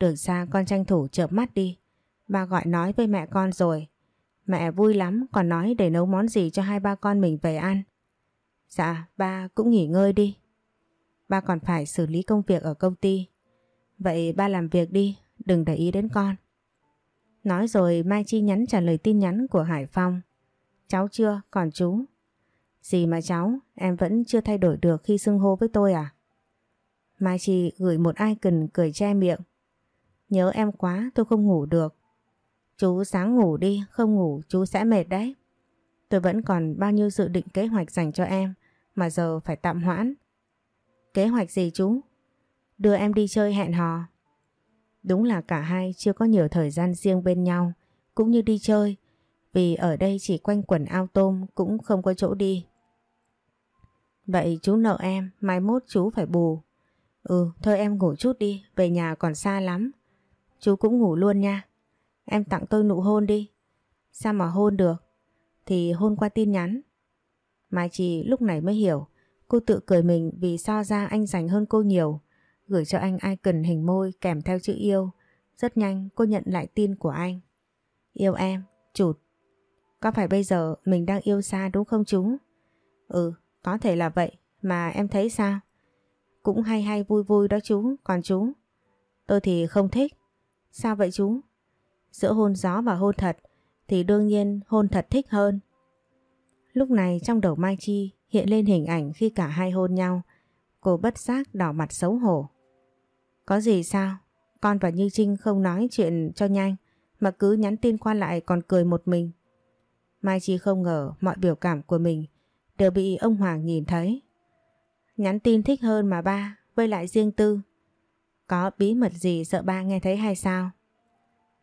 Đường xa con tranh thủ chợp mắt đi. Ba gọi nói với mẹ con rồi. Mẹ vui lắm còn nói để nấu món gì cho hai ba con mình về ăn. Dạ ba cũng nghỉ ngơi đi. Ba còn phải xử lý công việc ở công ty. Vậy ba làm việc đi, đừng để ý đến con. Nói rồi Mai Chi nhắn trả lời tin nhắn của Hải Phong. Cháu chưa, còn chú. Gì mà cháu, em vẫn chưa thay đổi được khi xưng hô với tôi à? Mai Chi gửi một icon cười che miệng. Nhớ em quá tôi không ngủ được. Chú sáng ngủ đi, không ngủ chú sẽ mệt đấy. Tôi vẫn còn bao nhiêu dự định kế hoạch dành cho em mà giờ phải tạm hoãn. Kế hoạch gì chú? Đưa em đi chơi hẹn hò. Đúng là cả hai chưa có nhiều thời gian riêng bên nhau cũng như đi chơi vì ở đây chỉ quanh quần ao tôm cũng không có chỗ đi. Vậy chú nợ em, mai mốt chú phải bù. Ừ, thôi em ngủ chút đi, về nhà còn xa lắm. Chú cũng ngủ luôn nha. Em tặng tôi nụ hôn đi. Sao mà hôn được? Thì hôn qua tin nhắn. Mai Chi lúc này mới hiểu. Cô tự cười mình vì so ra anh dành hơn cô nhiều. Gửi cho anh icon hình môi kèm theo chữ yêu. Rất nhanh cô nhận lại tin của anh. Yêu em, chụt. Có phải bây giờ mình đang yêu xa đúng không chú? Ừ, có thể là vậy. Mà em thấy sao? Cũng hay hay vui vui đó chú, còn chú? Tôi thì không thích. Sao vậy chú? Giữa hôn gió và hôn thật thì đương nhiên hôn thật thích hơn. Lúc này trong đầu Mai Chi hiện lên hình ảnh khi cả hai hôn nhau. Cô bất giác đỏ mặt xấu hổ. Có gì sao? Con và Như Trinh không nói chuyện cho nhanh mà cứ nhắn tin qua lại còn cười một mình. Mai Chi không ngờ mọi biểu cảm của mình đều bị ông Hoàng nhìn thấy. Nhắn tin thích hơn mà ba, với lại riêng tư. Có bí mật gì sợ ba nghe thấy hay sao?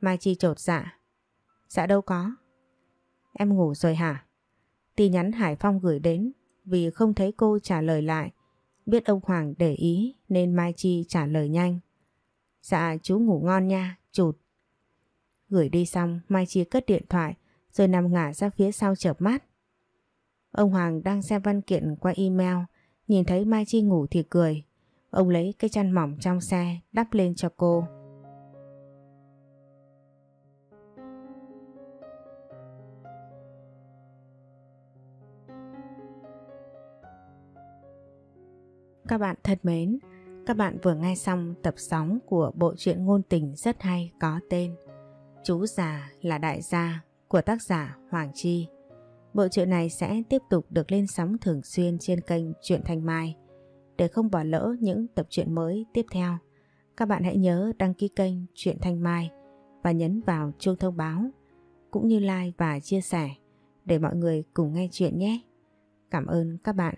Mai Chi trột dạ. Dạ đâu có. Em ngủ rồi hả? Tin nhắn Hải Phong gửi đến vì không thấy cô trả lời lại. Biết ông Hoàng để ý nên Mai Chi trả lời nhanh. Dạ chú ngủ ngon nha, chụt. Gửi đi xong Mai Chi cất điện thoại rồi nằm ngả ra phía sau chợp mắt. Ông Hoàng đang xem văn kiện qua email, nhìn thấy Mai Chi ngủ thì cười. Ông lấy cái chăn mỏng trong xe đắp lên cho cô. Các bạn thân mến, các bạn vừa nghe xong tập sóng của bộ truyện ngôn tình rất hay có tên Chú già là đại gia của tác giả Hoàng Chi. Bộ truyện này sẽ tiếp tục được lên sóng thường xuyên trên kênh Truyện Thanh Mai. Để không bỏ lỡ những tập truyện mới tiếp theo, các bạn hãy nhớ đăng ký kênh Truyện Thanh Mai và nhấn vào chuông thông báo cũng như like và chia sẻ để mọi người cùng nghe chuyện nhé. Cảm ơn các bạn.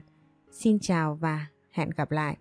Xin chào và hẹn gặp lại.